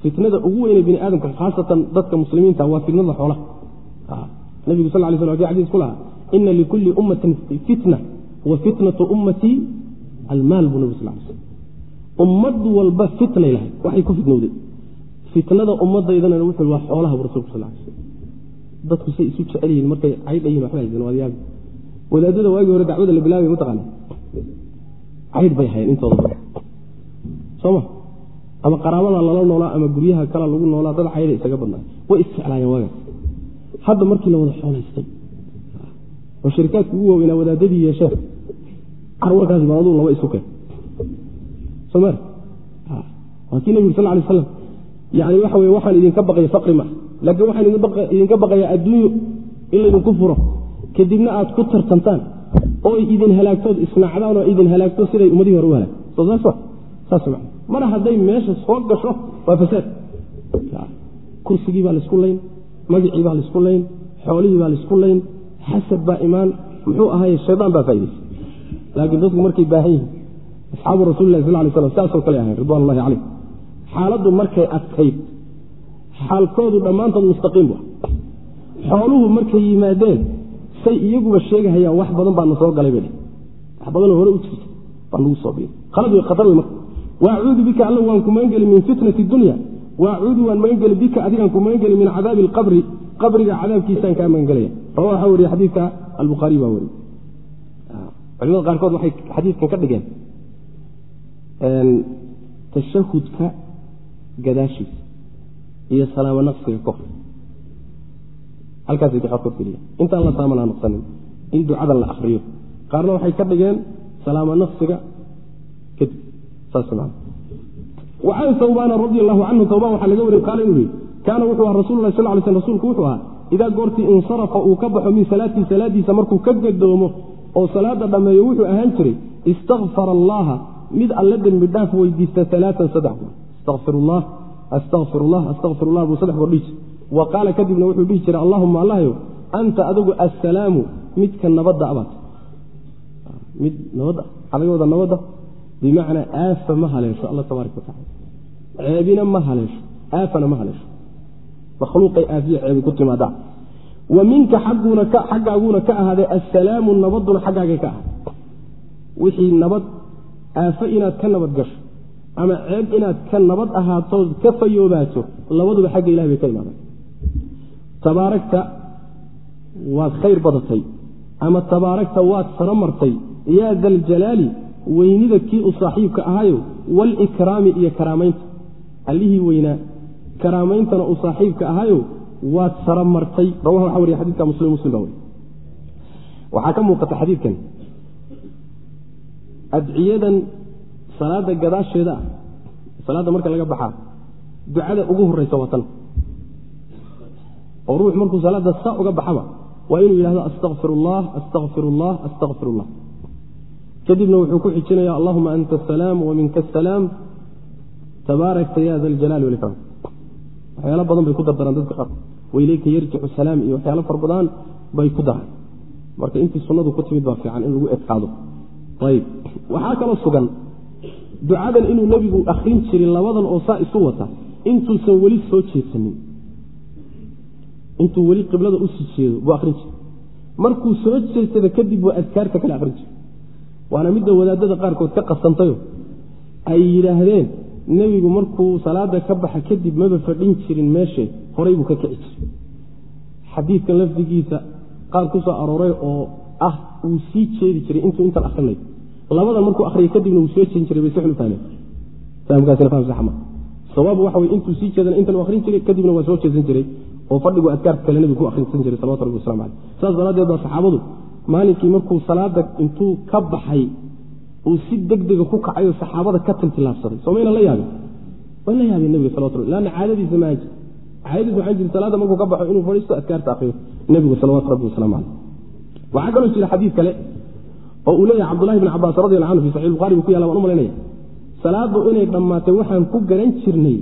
fitnada ugu weyne bini aadamka khaasatan dadka muslimiinta waa fitnada xoolaha. Nabigu sal lay sl xadis ku lahaa ina likulli ummatin fitna wa fitnatu ummatii almaal buu nabig sal lay slm ummad walba fitnay lahay waxay ku fitnowday fitnada ummadaydana wuxuu waa xoolaha bu rasulku sal sl dadku say isu jecel yihiin markay caydhayihin waxba haysan waad yaabi wadaadada waagii hore dacwada la bilaabay mataqaana caydh bay hayeen intooda. Badan sooma ama qaraabada lala noolaa ama guryaha kala lagu noolaa dad caydha isaga badnaa way isjeclaayeen waagaas hadda markii la wada xoolaystay oo shirikaadka ugu waaweynaa wadaadadii yeesheen carwarkaasi baan aduu laba isu keen. Somal waa kii nebigu sal lay slam yani waxa weye waxaan idinka baqaya faqri ma. Laakiin waxaan idinka baqayaa adduunyo in laydinku furo. Kadibna aad ku tartantaan oo idin halaagtood isnacdaan oo idin halaagto siday ummadihii hore u halaag. Mar hadday meesha soo gasho waa fasaad. Kursigii baa la isku layn magicii baa la isku layn xoolihii baa la isku layn xasad baa imaan muxuu ahaye shaydaan baa faa'idaysay laakiin dadku markay baahan yihiin asxaabu rasulilah sal lay slam saasoo kale ahayn ridwan ullahi caleyh xaaladdu markay adkayd xaalkoodu dhammaantood mustaqiim bu xooluhu markay yimaadeen say iyaguba sheegahayaan wax badan baana soo galay bay wax badanoo hore u baa nagu soo biir khalad wey khatar wey marka. Waacuudu bika alla waan ku magangeli min fitnati dunya. Waacuudu waan magangeli bika adigaan ku magangeli min cadaabi alqabri qabriga cadaabkiisaan kaa magangelaya rawa waxaa weriye xadiidka albukhaari baa weriye culimada qaarkood waxay xadiidkan ka dhigeen. Tashahudka gadaashiisa iyo salaamo naqsiga ka hor halkaasay qaarkood geliya intaan la saamana naqsanin in ducadan la akriyo qaarna waxay ka dhigeen salaamo naqsiga kadib. Wacan hawbaana radi allahu canhu hawbaan waxaa laga wariy qaala inuu yihi kaana wuxuu aha rasul lah sal ly sl rsulku wuxuu ahaa idaa goortii insarafa uu ka baxo min salaatii salaadiisa markuu ka gadoomo oo salaada dhammeeyo wuxuu ahaan jiray istakfara allaha mid alle dembi dhaaf weydiista alaaan saddex goor astaqfirullah astaqfirullah astaqfirullah buu saddex goor dhihi jira wa qaala kadibna wuxuu dhihi jiray allahuma allahyo anta adigu assalaamu midka nabadda abaad mid nabadda wada nabadda bimacnaa aafa ma haleesho alla tabaaraka watacala ceebina ma haleesho aafana ma haleesho. Makhluuqay aafiya ceebi ku timaadaa wa minka xaggaaguuna ka ahaaday assalaamu nabaduna xaggaagay ka ahaaday. Wixii nabad aafo inaad ka nabad gasho ama ceeb inaad ka nabad ahaatood ka fayoobaato labaduba xagga ilahi bay ka imaadaan tabaaragta waad khayr badatay ama tabaaragta waad saro martay. Yaa daljalaali weynida kii u saaxiibka ahayo walikraami iyo karaamaynta allihii weynaa karaamayntana u saaxiibka ahayo waad saro martay. Rawaha waxa wariya xadidka muslim muslim baa weriy waxaa ka muuqata xadiidkan. Adciyadan salaada gadaasheeda ah salaadda marka laga baxaa ducada ugu horeysa waa tan. Oo ruux markuu salaadda saa uga baxaba waa inuu yidhahdo astaqfir ullah astaqfir ullah astaqfir ullah kadibna wuxuu ku xijinaya allahuma anta asalaam wa minka asalaam tabaarakta ya da ljalaali walikraam waxyaalo badan bay ku dardaraan dadka qaar. Waileyka yarjicu salaam iyo waxyaalo far badan bay ku daraan. Marka intii sunnadu ku timid baa fiican in lagu edkaado ayb waxaa kaloo sugan ducadan inuu nebigu akrin jiray labadan oo saa isu wata intuusan weli soo jeedsanin. Intuu weli qiblada u sii jeedo buu akrin jiray. Markuu soo jeedsada kadib buu adkaarta kale akrin jiray. Waana midda wadaadada qaarkood ka qasantayo. Ay yidhaahdeen nebigu markuu salaada ka baxa kadib maba fadhin jirin meeshe horay buu ka kici jiray. Xadiidkan lafdigiisa qaar ku soo arooray oo ah uu sii jeedi jiray intuu intan arinay labadan markuu ariya kadibna wuu soo jeedin jiray bay waxa weye intuu sii jeedana intan u jiray kadibna waa soo jeedsan jiray oo fadhigu adkaarka kale nebigu ku akhrinsan jiray salawatu rabbi waslamu caleyh saas daraaddeed baa saxaabadu maalinkii markuu salaada intuu ka baxay uu si degdega ku kacayo saxaabada ka tiltilaabsaday. Somayna la yaabin? Way la yaabeen nebiga salawatu lanna caadadiisa ma haji. Caadadiisa waxaan jiri salaada markuu ka baxo inuu fadhiisto adkaarta akriyo nebigu salawaatu rabbi waslamu caleyh waxaa kaloo jira xadiid kale oo uu leeyahay cabdullahi bn cabaas radi alla anhu fi saxi buhari buu ku yala waan u salaadu inay dhammaatay waxaan ku garan jirnay.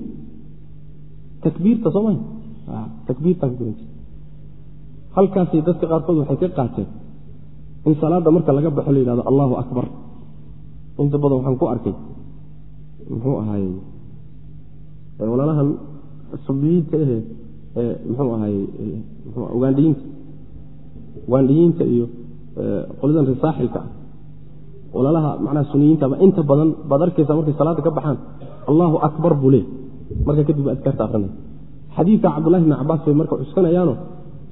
Takbiirta sooma takbiirtaan ku garan jirnay. Halkaasay dadka qaarkood waxay ka qaateen in salaada marka laga baxo la yidhahdo allahu akbar. Inta badan waxaan ku arkay muxuu ahaay walaalahan subiyiinta ehe ee muxuu ahaay ugaandhiyiinta. Ugaandhiyiinta iyo qolidan risaaxilka ah walaalaha macnaha suniyiintaba inta badan baad arkaysaa markay salaada ka baxaan allahu akbar buu leey marka kadib adkaarta akrinaya xadiidka cabdullahi bni cabaas bay marka cuskanayaano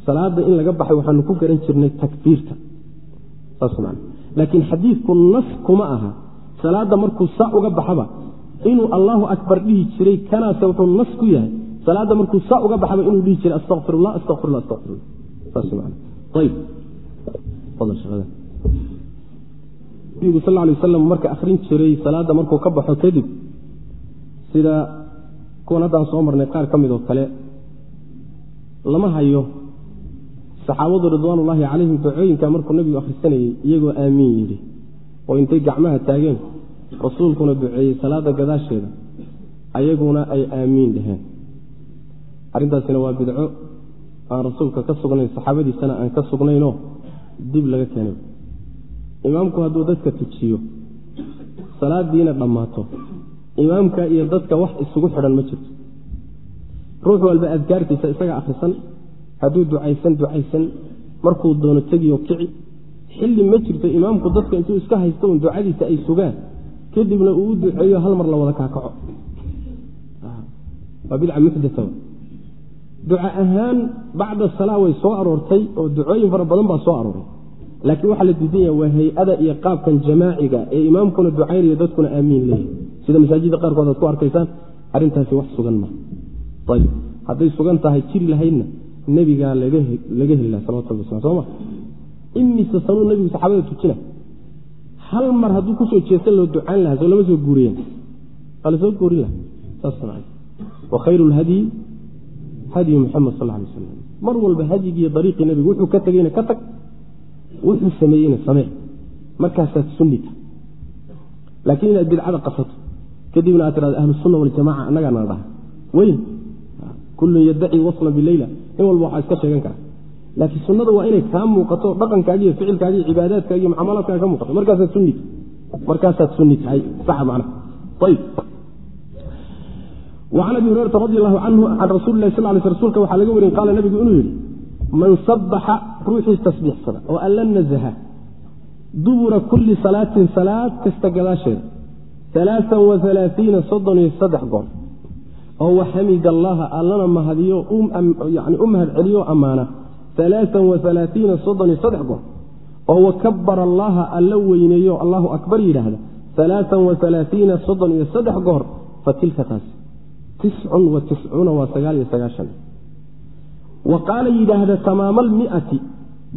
salaada in laga baxay waxaanu ku garan jirnay takbiirta. Laakiin xadiidku nas kuma aha. Salaada markuu saa uga baxaba inuu allahu akbar dhihi jiray kanaase wuxuu nas ku yahay. Salaada markuu saa uga baxaba inuu dhihi jiray astaqfirullah astaqfirullah astaqfirullah saas man ayb nabigu sal lay waslam marka akhrin jiray salaada markuu ka baxo kadib sida kuwan haddaan soo marnay qaar ka mid oo kale lama hayo. Saxaabadu ridwaanullaahi calayhim dacooyinka markuu nebigu akhrisanayey iyagoo aamiin yidhi oo intay gacmaha taageen. Rasuulkuna duceeyey salaada gadaasheeda ayaguna ay aamiin dhaheen. Arrintaasina waa bidco aan rasuulka ka sugnayn saxaabadiisana aan ka sugnaynoo dib laga keenay imaamku hadduu dadka tujiyo salaadiina dhammaato. Imaamka iyo dadka wax isugu xidhan ma jirto. Ruux walba adkaartiisa isaga akhrisan hadduu ducaysan ducaysan. Markuu doono tegiyo kici xilli ma jirto imaamku dadka intuu iska haysto un ducadiisa ay sugaan. Kadibna uu u duceeyo hal mar la wada kaakaco. Waa bidca muxdaa duca ahaan bacda salaa way soo aroortay oo ducooyin fara badan baa soo arooray. Laakiin waxaa la diidan yaha waa hay'ada iyo qaabkan jamaaciga ee imaamkuna ducaynayo dadkuna aamiin leeyahy sida masaajidda qaarkood aad ku arkaysaan arrintaasi wax sugan ma. Ayb hadday sugan tahay jiri lahaydna nebigaa laga heli laha salawatu rabbi waslam sooma imise sanuu nebigu saxaabada tujina? Hal mar hadduu ku soo jeesan loo ducayn lahaa soo lama soo guuriyen waa la soo guurin laha saas wa khayru lhadyi hadyu muxamed sal lay slam mar walba hadyigiiyo dariiqii nebigu wuxuu ka tegeyna ka tag wuxuu sameeyeyna samee markaasaad sunnita. Laakiin inaad bidcada qasato kadibna aad tirado ahlusunna waljamaca annagaa dhaha. Weyn. Kullun yaddaci waslan bileyla in walba waxaa iska sheegan kara. Laakiin sunnada waa inay kaa muuqato dhaqankaaga iyo ficilkaaga iyo mucaamalaadkaaga ka muuqato. Markaasaad sunnita. Markaasaad sunni tahay saxa macnaha. Ayb وcan abi hurayrata radi allahu canhu can rasuuli lah sal lay sl rsulka waxaa laga warin qaala nabigu inuu yidhi man sabaxa ruuxii tasbiixsada oo alla nazaha dubura kulli salaatin salaad kasta gadaasheeda alaaan wa alaaiina soddon iyo saddex goor oo waxamid allaha allana mahadiyo yani u mahad celiyo ammaana alaaan wa alaaiina soddon iyo saddex goor oo wakabara allaha alla weyneeyo allahu akbar yidhaahda alaaan wa alaaiina soddon iyo saddex goor fatilka taas tiscun wa tiscuuna waa sagaal iyo sagaashan wa qaala yidhaahda tamaama almiati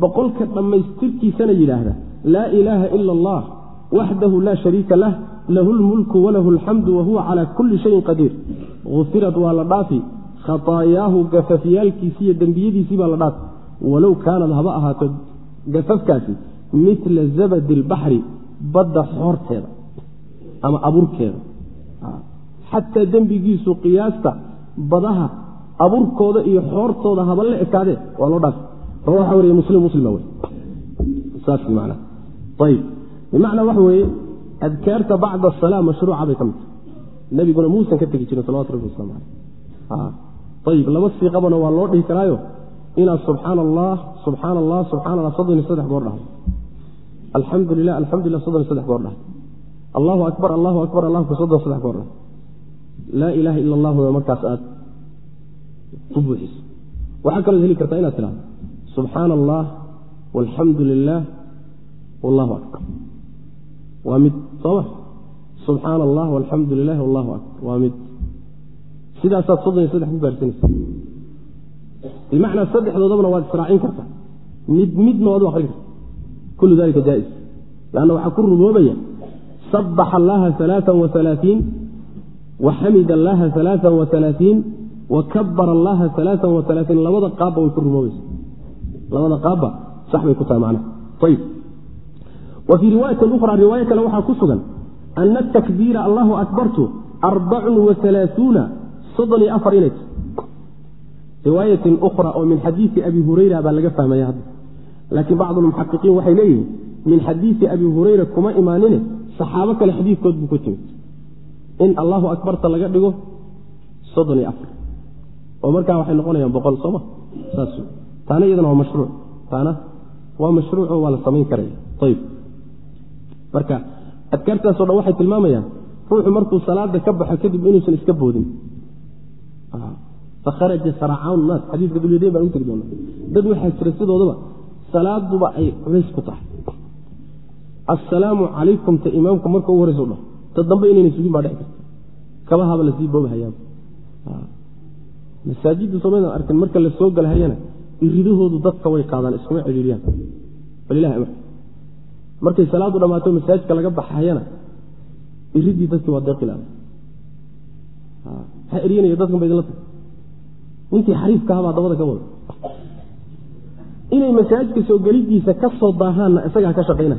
boqolka dhammaystirkiisana yidhaahda laa ilaaha ila allah waxdahu laa shariika lah lahu lmulku walahu alxamdu wahuwa calaa kulli shayin qadiir gufirad waa la dhaafi khataayaahu gafafyaalkiisi iyo dembiyadiisii baa la dhaafi walow kaanad haba ahaato gafafkaasi mila zabadi albaxri badda xoorteeda ama abuurkeeda xataa dembigiisu qiyaasta badaha abuurkooda iyo xoortooda haba la ekaadee waa loo dhaaf. Waxa wariye muslim muslima wey saas man ayib bimacnaa waxa weeye adkaarta bacda asalaa mashruuca bay ka mid tahay. Nebiguna muusan ka tegi jirin salawatu rabbi waslamu caleyh ayib laba siiqabana waa loo dhihi karaayo inaad subxaana allah subxaana allah subxana allah soddon iyo saddex goor dhahdo alxamdu lilah alxamdulilah soddon iyo saddex goor dhah allahu akbar allahu akbar allahu akbar soddon saddex goor dhah laa ilaaha ila allahuna markaas aad ku buuxiso. Waxaa kaloo heli kartaa inaad tidhahdo subxaana allah walxamdu lilah wallahu akbar. Waa mid sooma subxaana allah walxamdu lilah wallahu akbar. Waa mid. Sidaasaad soddon iyo saddex ku gaarsanaysa bimacnaa saddexdoodabana waad israacin kartaa mid midna waad u akrin karta. Kullu dalika jaais. Lanna waxaa ku ruboobaya sabaxa allaha alaaan waalaaiin waxamid allaha alaaan waalaaiin wakabara allaha alaaan waalaaiin labada qaabba way ku rumoobaysa labada qaabba sax bay ku tahay macnaha ayib wa fii riwaayatin ukhra riwaayo kale waxaa ku sugan ana atakbiira allahu akbartu arbacun waalaauuna soddon iyo afar inay riwaayatin ukhra oo min xadiisi abi hurayra baa laga fahmaya hadda laakiin bacdu lmuxaqiqiin waxay leeyihiin min xadiisi abi hurayra kuma imaanine saxaabo kale xadiidkood buu ku timid in allahu akbarta laga dhigo soddon iyo afar. Oo markaa waxay noqonayaan boqol sooma saas. Taana iyadana waa mashruuc. Taana waa mashruuco waa la samayn karaya. Ayib marka adkaartaasoo dhan waxay tilmaamayaan ruuxu markuu salaada ka baxo kadib inuusan iska boodin. Fakharaja saracaan naas. Xadiiska dulyadayn baan u tegi doona dad waxaa jira sidoodaba salaaduba ay culays ku tahay. Assalaamu calaykum ta imaamku marka ugu horeysa dhaho ta dambe inayna sugin baa dheci karta kabahaba la sii boobahayaaba masaajidda somaydan arkin marka la soo galahayana iridahoodu dadka way qaadaan iskuma celiiriyaan walilahi amr markay salaadu dhammaato masaajidka laga baxayana iridii dadkii waa deeqilaada maxaa eryanaya dadkan ba idinla tag ninkii xariifka dabada ka wada inay masaajidka soo gelidiisa ka soo daahaanna isagaa ka shaqayna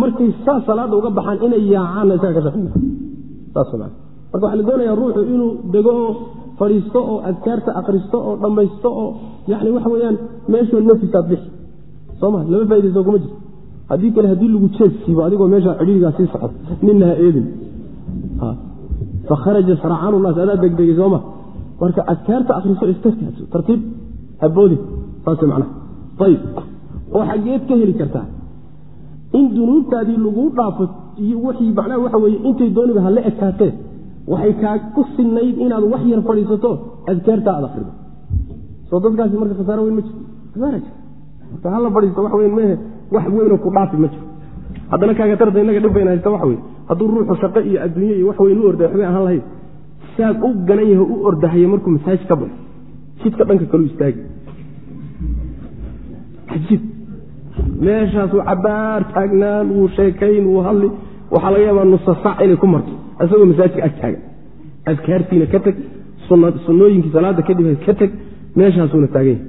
markay saa salaada uga baxaan inay yaacaanna maa marka waxaa la doonayaa ruuxu inuu dego oo fadhiisto oo adkaarta akristo oo dhammaysto oo yani waxa weyaan meeshoo nafisaad bixi. Soma lama faidayso kuma jirto. Haddii kale haddii lagu jees siibo adigoo meesha cidhiirigaa sii socod nina ha. Eedin fakharaja saracaan naas adaa degdegay sooma marka adkaarta akriso iska kaadso. Tartiib? Haboodi saas macnaha. Ayib oo xaggeed ka heli kartaa in dunuubtaadii laguu dhaafo iyo wixii macnaha waxa weeye intay dooniba hala ekaatee waxay kaa ku sinayd inaad wax yar fadhiisato adkaarta aad akrido soo dadkaasi marka khasaaro weyn ma jiro marka hala fadhiisto wax weyn mehe wax weynoo ku dhaafi ma jiro haddana kaaga tarta innaga dhib bayna haysta waxa weye hadduu ruuxu shaqo iyo adduunye iyo wax weyn u orday waxbay ahaan lahayd. Saad u ganan yaho u ordahayo markuu masaajid ka baxo jidka dhanka kalu istaagi ajib meeshaasuu cabaar taagnaan wuu sheekayn wuu hadli. Waxaa laga yaabaa nusa sac inay ku marto. Isagoo masaajidka ag taagan. Adkaartiina ka teg sunnooyinkii salaada kadib ka teg meeshaasuuna taagan yahay.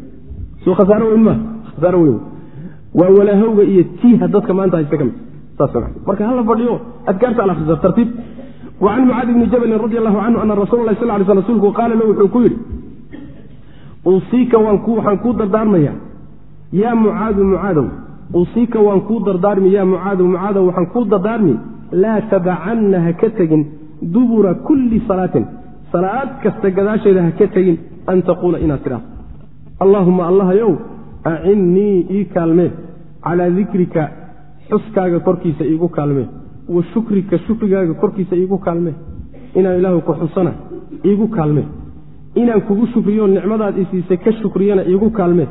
Soo khasaaro weyn maa khasaaro weyn. Waa walaahowga iyo tiiha dadka maanta haysta ka mid. Marka hala fadhiyo adkaarta al akhriso tartiib wa can mucaadi bni jabalin radi allahu canhu ana rasuula sal ly sl rsulku qaala lahu wuxuu ku yidhi usiika waxaan kuu dardaarmayaa. Yaa mucaadu mucaadow usiika waan kuu dardaarmi. Yaa mucaadow mucaadow waxaan kuu dardaarmi. Laa tadacanna ha ka tegin dubura kulli salaatin. Salaad kasta gadaasheeda ha ka tegin an taquula inaad tidhaahdo. Allaahuma allahayow acinnii ii kaalmee calaa dikrika xuskaaga korkiisa iigu kaalmee wa shukrika shukrigaaga korkiisa iigu kaalmee inaan ilaahu ku xusana iigu kaalmee inaan kugu shukriyo nicmadaad isiisay ka shukriyana iigu kaalmee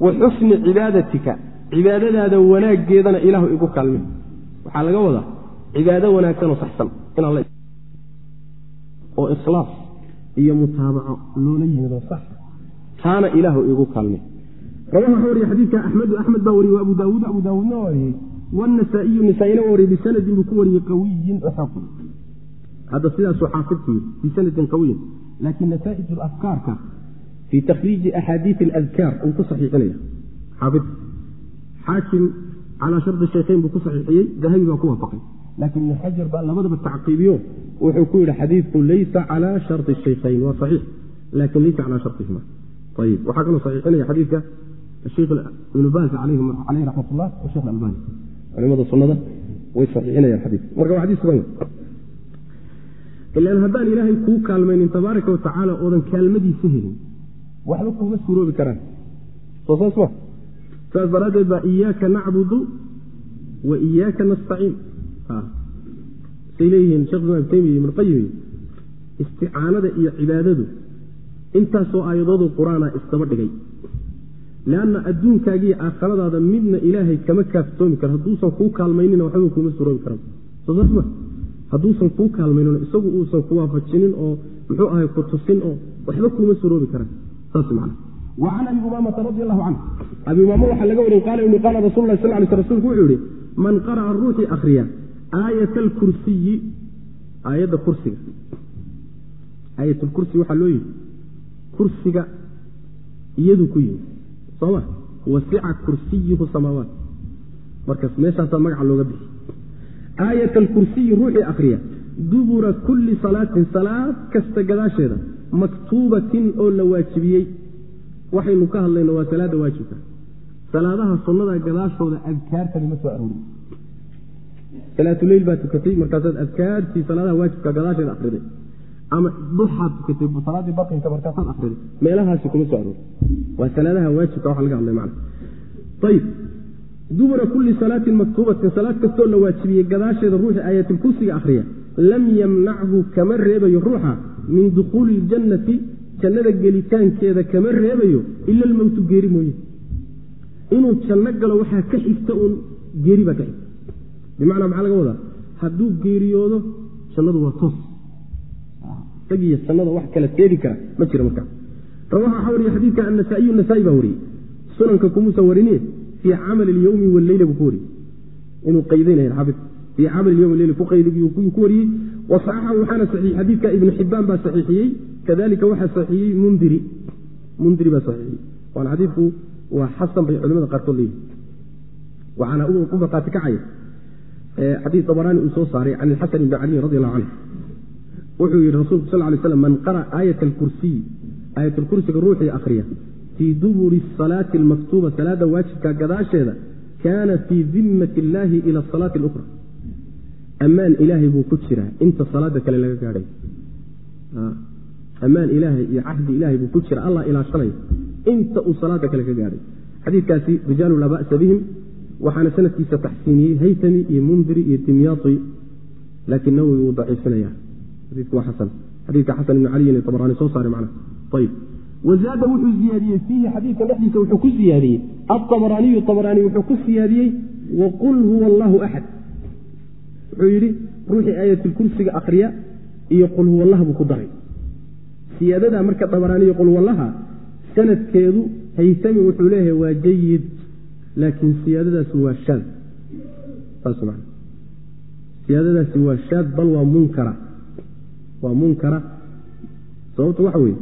wa xusni cibaadatika cibaadadaada wanaaggeedana ilaahu igu kaalmee waxaa laga wadaa cibaado wanaagsan oo saxsan oo ikhlaas iyo mutaabaco loola yimido sax taana ilaahu igu kaalmee rawaha waxaa wariye xadiidka axmedu axmed baa wariyey abu daawuud abu daawuudna wariyey wanasaa-iyu nisaa-ina waa wariyey bisanadin buu ku wariyey qawiyin oo xoog hadda sidaasuu xaafidku yiri bisanadin qawiyin. Laakiin nasaa-ij afkaarka fii takhriiji axaadiii aladkaar uu ku saxiixinaya. Xaafid xaakim calaa shardi shaykhayn buu ku saxiixiyey dahabi baa ku waafaqay. Laakiin ibn xajar baa labadaba tacqiibiyo wuxuu ku yidhi xadiidku laysa calaa shardi shaykhayn waa saxiix laakin laysa calaa shartihima ayib waxaa kaloo saxiixinaya xadiidka sheikh ibnu baas caleyh raxmat ullah sheekh albani culimada sunnada way saxiixinayaan xadiidka. Marka waa xadiis sugan. Ilaan haddaan ilaahay kuu kaalmaynin tabaaraka wa tacaala oodan kaalmadiisa helin waxba kuuma suuroobi karaan. Soo saas ma saas daraaddeed baa iyaaka nacbudu wa iyaaka nastaciin. Say leeyihiin shekh imaam taymiya ibn qayim isticaanada iyo cibaadadu intaasoo aayadoodu qur'aana isdaba dhigay. Leanna adduunkaagiiyo aakhiradaada midna ilaahay kama kaaftoomi karo. Hadduusan kuu kaalmaynina waxba kuma suroobi karan. Sooma hadduusan kuu kaalmaynin isagu uusan ku waafajinin oo muxuu ahay ku tusin oo waxba kuuma suroobi karaan saas man wa can abi umaamata radi allahu canhu abi umaama waxaa laga warin qaala inu qaala rasul lah sal lay sl rsulku wuxuu yihi man qara'a ruuxii akhriya aayat alkursiyi aayadda kursiga. Aayatulkursi waxaa loo yidhi kursiga iyadu ku yimi sooma wasica kursiyuhu samaawaat. Markaas meeshaasaa magaca looga bixi. Aayat alkursiyi ruuxii akhriya dubura kulli salaatin salaad kasta gadaasheeda maktuubatin oo la waajibiyey waxaynu ka hadlayno waa salaada waajibka. Salaadaha sunnada gadaashooda adkaartani ma soo aroorin. Salaatuleyl baa tukatay markaasaad adkaartii salaadaha waajibka gadaasheeda akhriday ama duxaad tukatay salaadii barkinka markaasaad akhriday meelahaasi kuma soo aroorin. Waa salaadaha waajibka waxa laga hadlay macna. Ayib dubura kulli salaatin maktuubatin salaad kastoo la waajibiyey gadaasheeda ruuxii aayatulkursiga akhriya lam yamnachu kama reebayo ruuxa min dukhuuli iljannati jannada gelitaankeeda kama reebayo ila almowtu geeri mooye. Inuu janno galo waxaa ka xigta uun geeri baa ka xigta. Bimacnaa maxaa laga wadaa? Hadduu geeriyoodo jannadu waa toos. Isagiiyo jannada wax kala teedi kara ma jira markaa. Rawaxa waxaa wariye xadiidka anasaa'iyu nasaa-i baa wariyey. Sunanka kumuusan wariniye fii camali ilyowmi walleyla buu ku wariyey. Inuu qaydaynaya xaafid fii camali yowmi leyla ku qayday ku wariyey. Wasaxaxa waxaana saxiix xadiidka ibnu xibaan baa saxiixiyey kadalika waxaa saxiixiyey mundiri. Mundiri baa saxiixiyey waana xadiidku waa xasan bay culimada qaarkood leeyihiin waxaana u markhaati kacaya xadiid dabaraani uu soo saaray can ilxasan ibni caliyin radi allahu canhu wuxuu yidhi rasulku sal lay slam man qara'a aayat alkursiyi aayatulkursiga ruuxii akhriya fii duburi asalaati almaktuuba salaada waajibka gadaasheeda kaana fii dimmati illaahi ila asalaati alukra ammaan ilaahay buu ku jiraa inta salaada kale laga gaadhay ammaan ilaahay iyo cahdi ilaahay buu ku jira. Allah ilaashanaya inta uu salaada kale ka gaadhay xadiidkaasi rijaalu laa ba'sa bihim waxaana sanadkiisa taxsiiniyey haytami iyo mundiri iyo dimyaati laakiin nawowi wuu daciifinaya xadiidku waa xasan. Ibni caliyin ee tabraani soo saaray macnaha ayib wazaada wuxuu ziyaadiyey fiihi xadiidka dhexdiisa wuxuu ku siyaadiyey aabaraaniyu abaraani wuxuu ku siyaadiyey waqul huwa allahu axad wuxuu yidhi ruuxii aayatulkursiga akhriya iyo qul huwallaha buu ku daray siyaadadaa marka dabaraaniyo qulwallaha sanadkeedu haytami wuxuu leeyahay waa jayid laakiin siyaadadaasi waa shaad. Siyaadadaasi waa shaad bal waa munkara. Waa munkara. Sababtu waxa weeye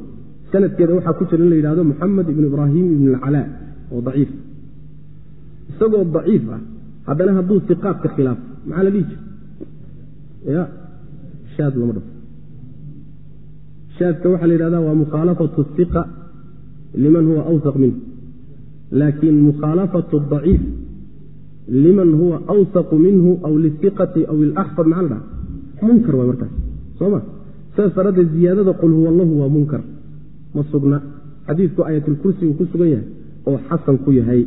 sanadkeeda waxaa ku jira in la yidhahdo moxamed ibnu ibraahim ibn alcalaa oo daciif. Isagoo daciif ah haddana hadduu siqaadka khilaafo maxaa la dhihi jira ya shaad lama dhafo shaadka waxaa la yidhahda waa mukhaalafatu iqa liman huwa awsaq minhu. Laakin mukhaalafatu daciif liman huwa awsaqu minhu aw liiqati aw ilaxfad maxaa la dhaha munkar waay markaas soo ma? Sidaas daraaddeed ziyaadada qul huwa allahu waa munkar. Ma sugna. Xadiidku aayatulkursi uu ku sugan yahay oo xasan ku yahay.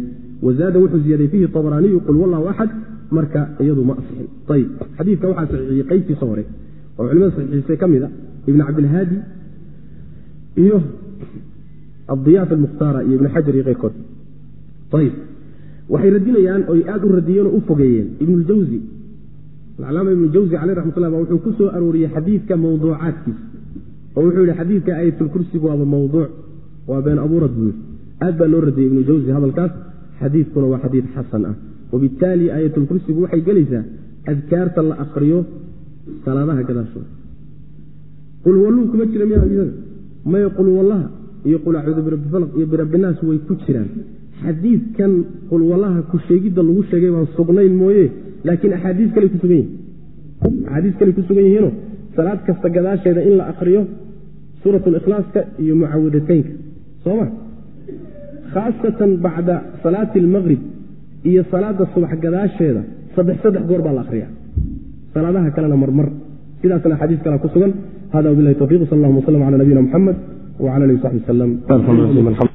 Wazaada wuxuu ziyaaday fiihi abaraaniyu qul wallahu axad marka iyadu ma asixin ayib xadiidka waxaa saxiixiyey qeybtiisa hore oo culimada saxiixisay ka mid a ibn cabdilhaadi iyo adiyaaf almukhtaara iyo ibn xajar iyo keyrkood ayib waxay radinayaan oy aada u radiyeen oo u fogeeyeen ibnuljawzi alcalaama ibnu jawzi caleyh raxmatullah ba wuxuu ku soo arooriyey xadiidka mawduucaadkiisa. Oo wuxuu yihi xadiidka aayatulkursigu waaba mawduuc waa been abuurad buu yidhi aad baa loo radiyey ibnu jawzi hadalkaas. Xadiidkuna waa xadiid xasan ah. Wabittaali aayatulkursigu waxay gelaysaa adkaarta la akriyo salaadaha gadaashooda qulwalluu kuma jira miya iyada maya qulwallaha iyo qul acuudu birabifalq iyo birabbinaas way ku jiraan. Xadiidkan qulwallaha ku sheegidda lagu sheegay baan sugnayn mooye laakiin axaadiis kale ku sugan yihiin axaadiis kale ku sugan yihiinoo salaad kasta gadaasheeda in la akriyo suurat likhlaaska iyo mucawadateynka soo ma? Khaasatan bacda salaati almaqrib iyo salaada subax gadaasheeda saddex saddex goor baa la akriya salaadaha kalena marmar sidaasna axaadiis kale ku sugan. Hada wabilahi tawfiq sal allahuma wslm cala nabiyina muxamed wcala alihi saxbi wslm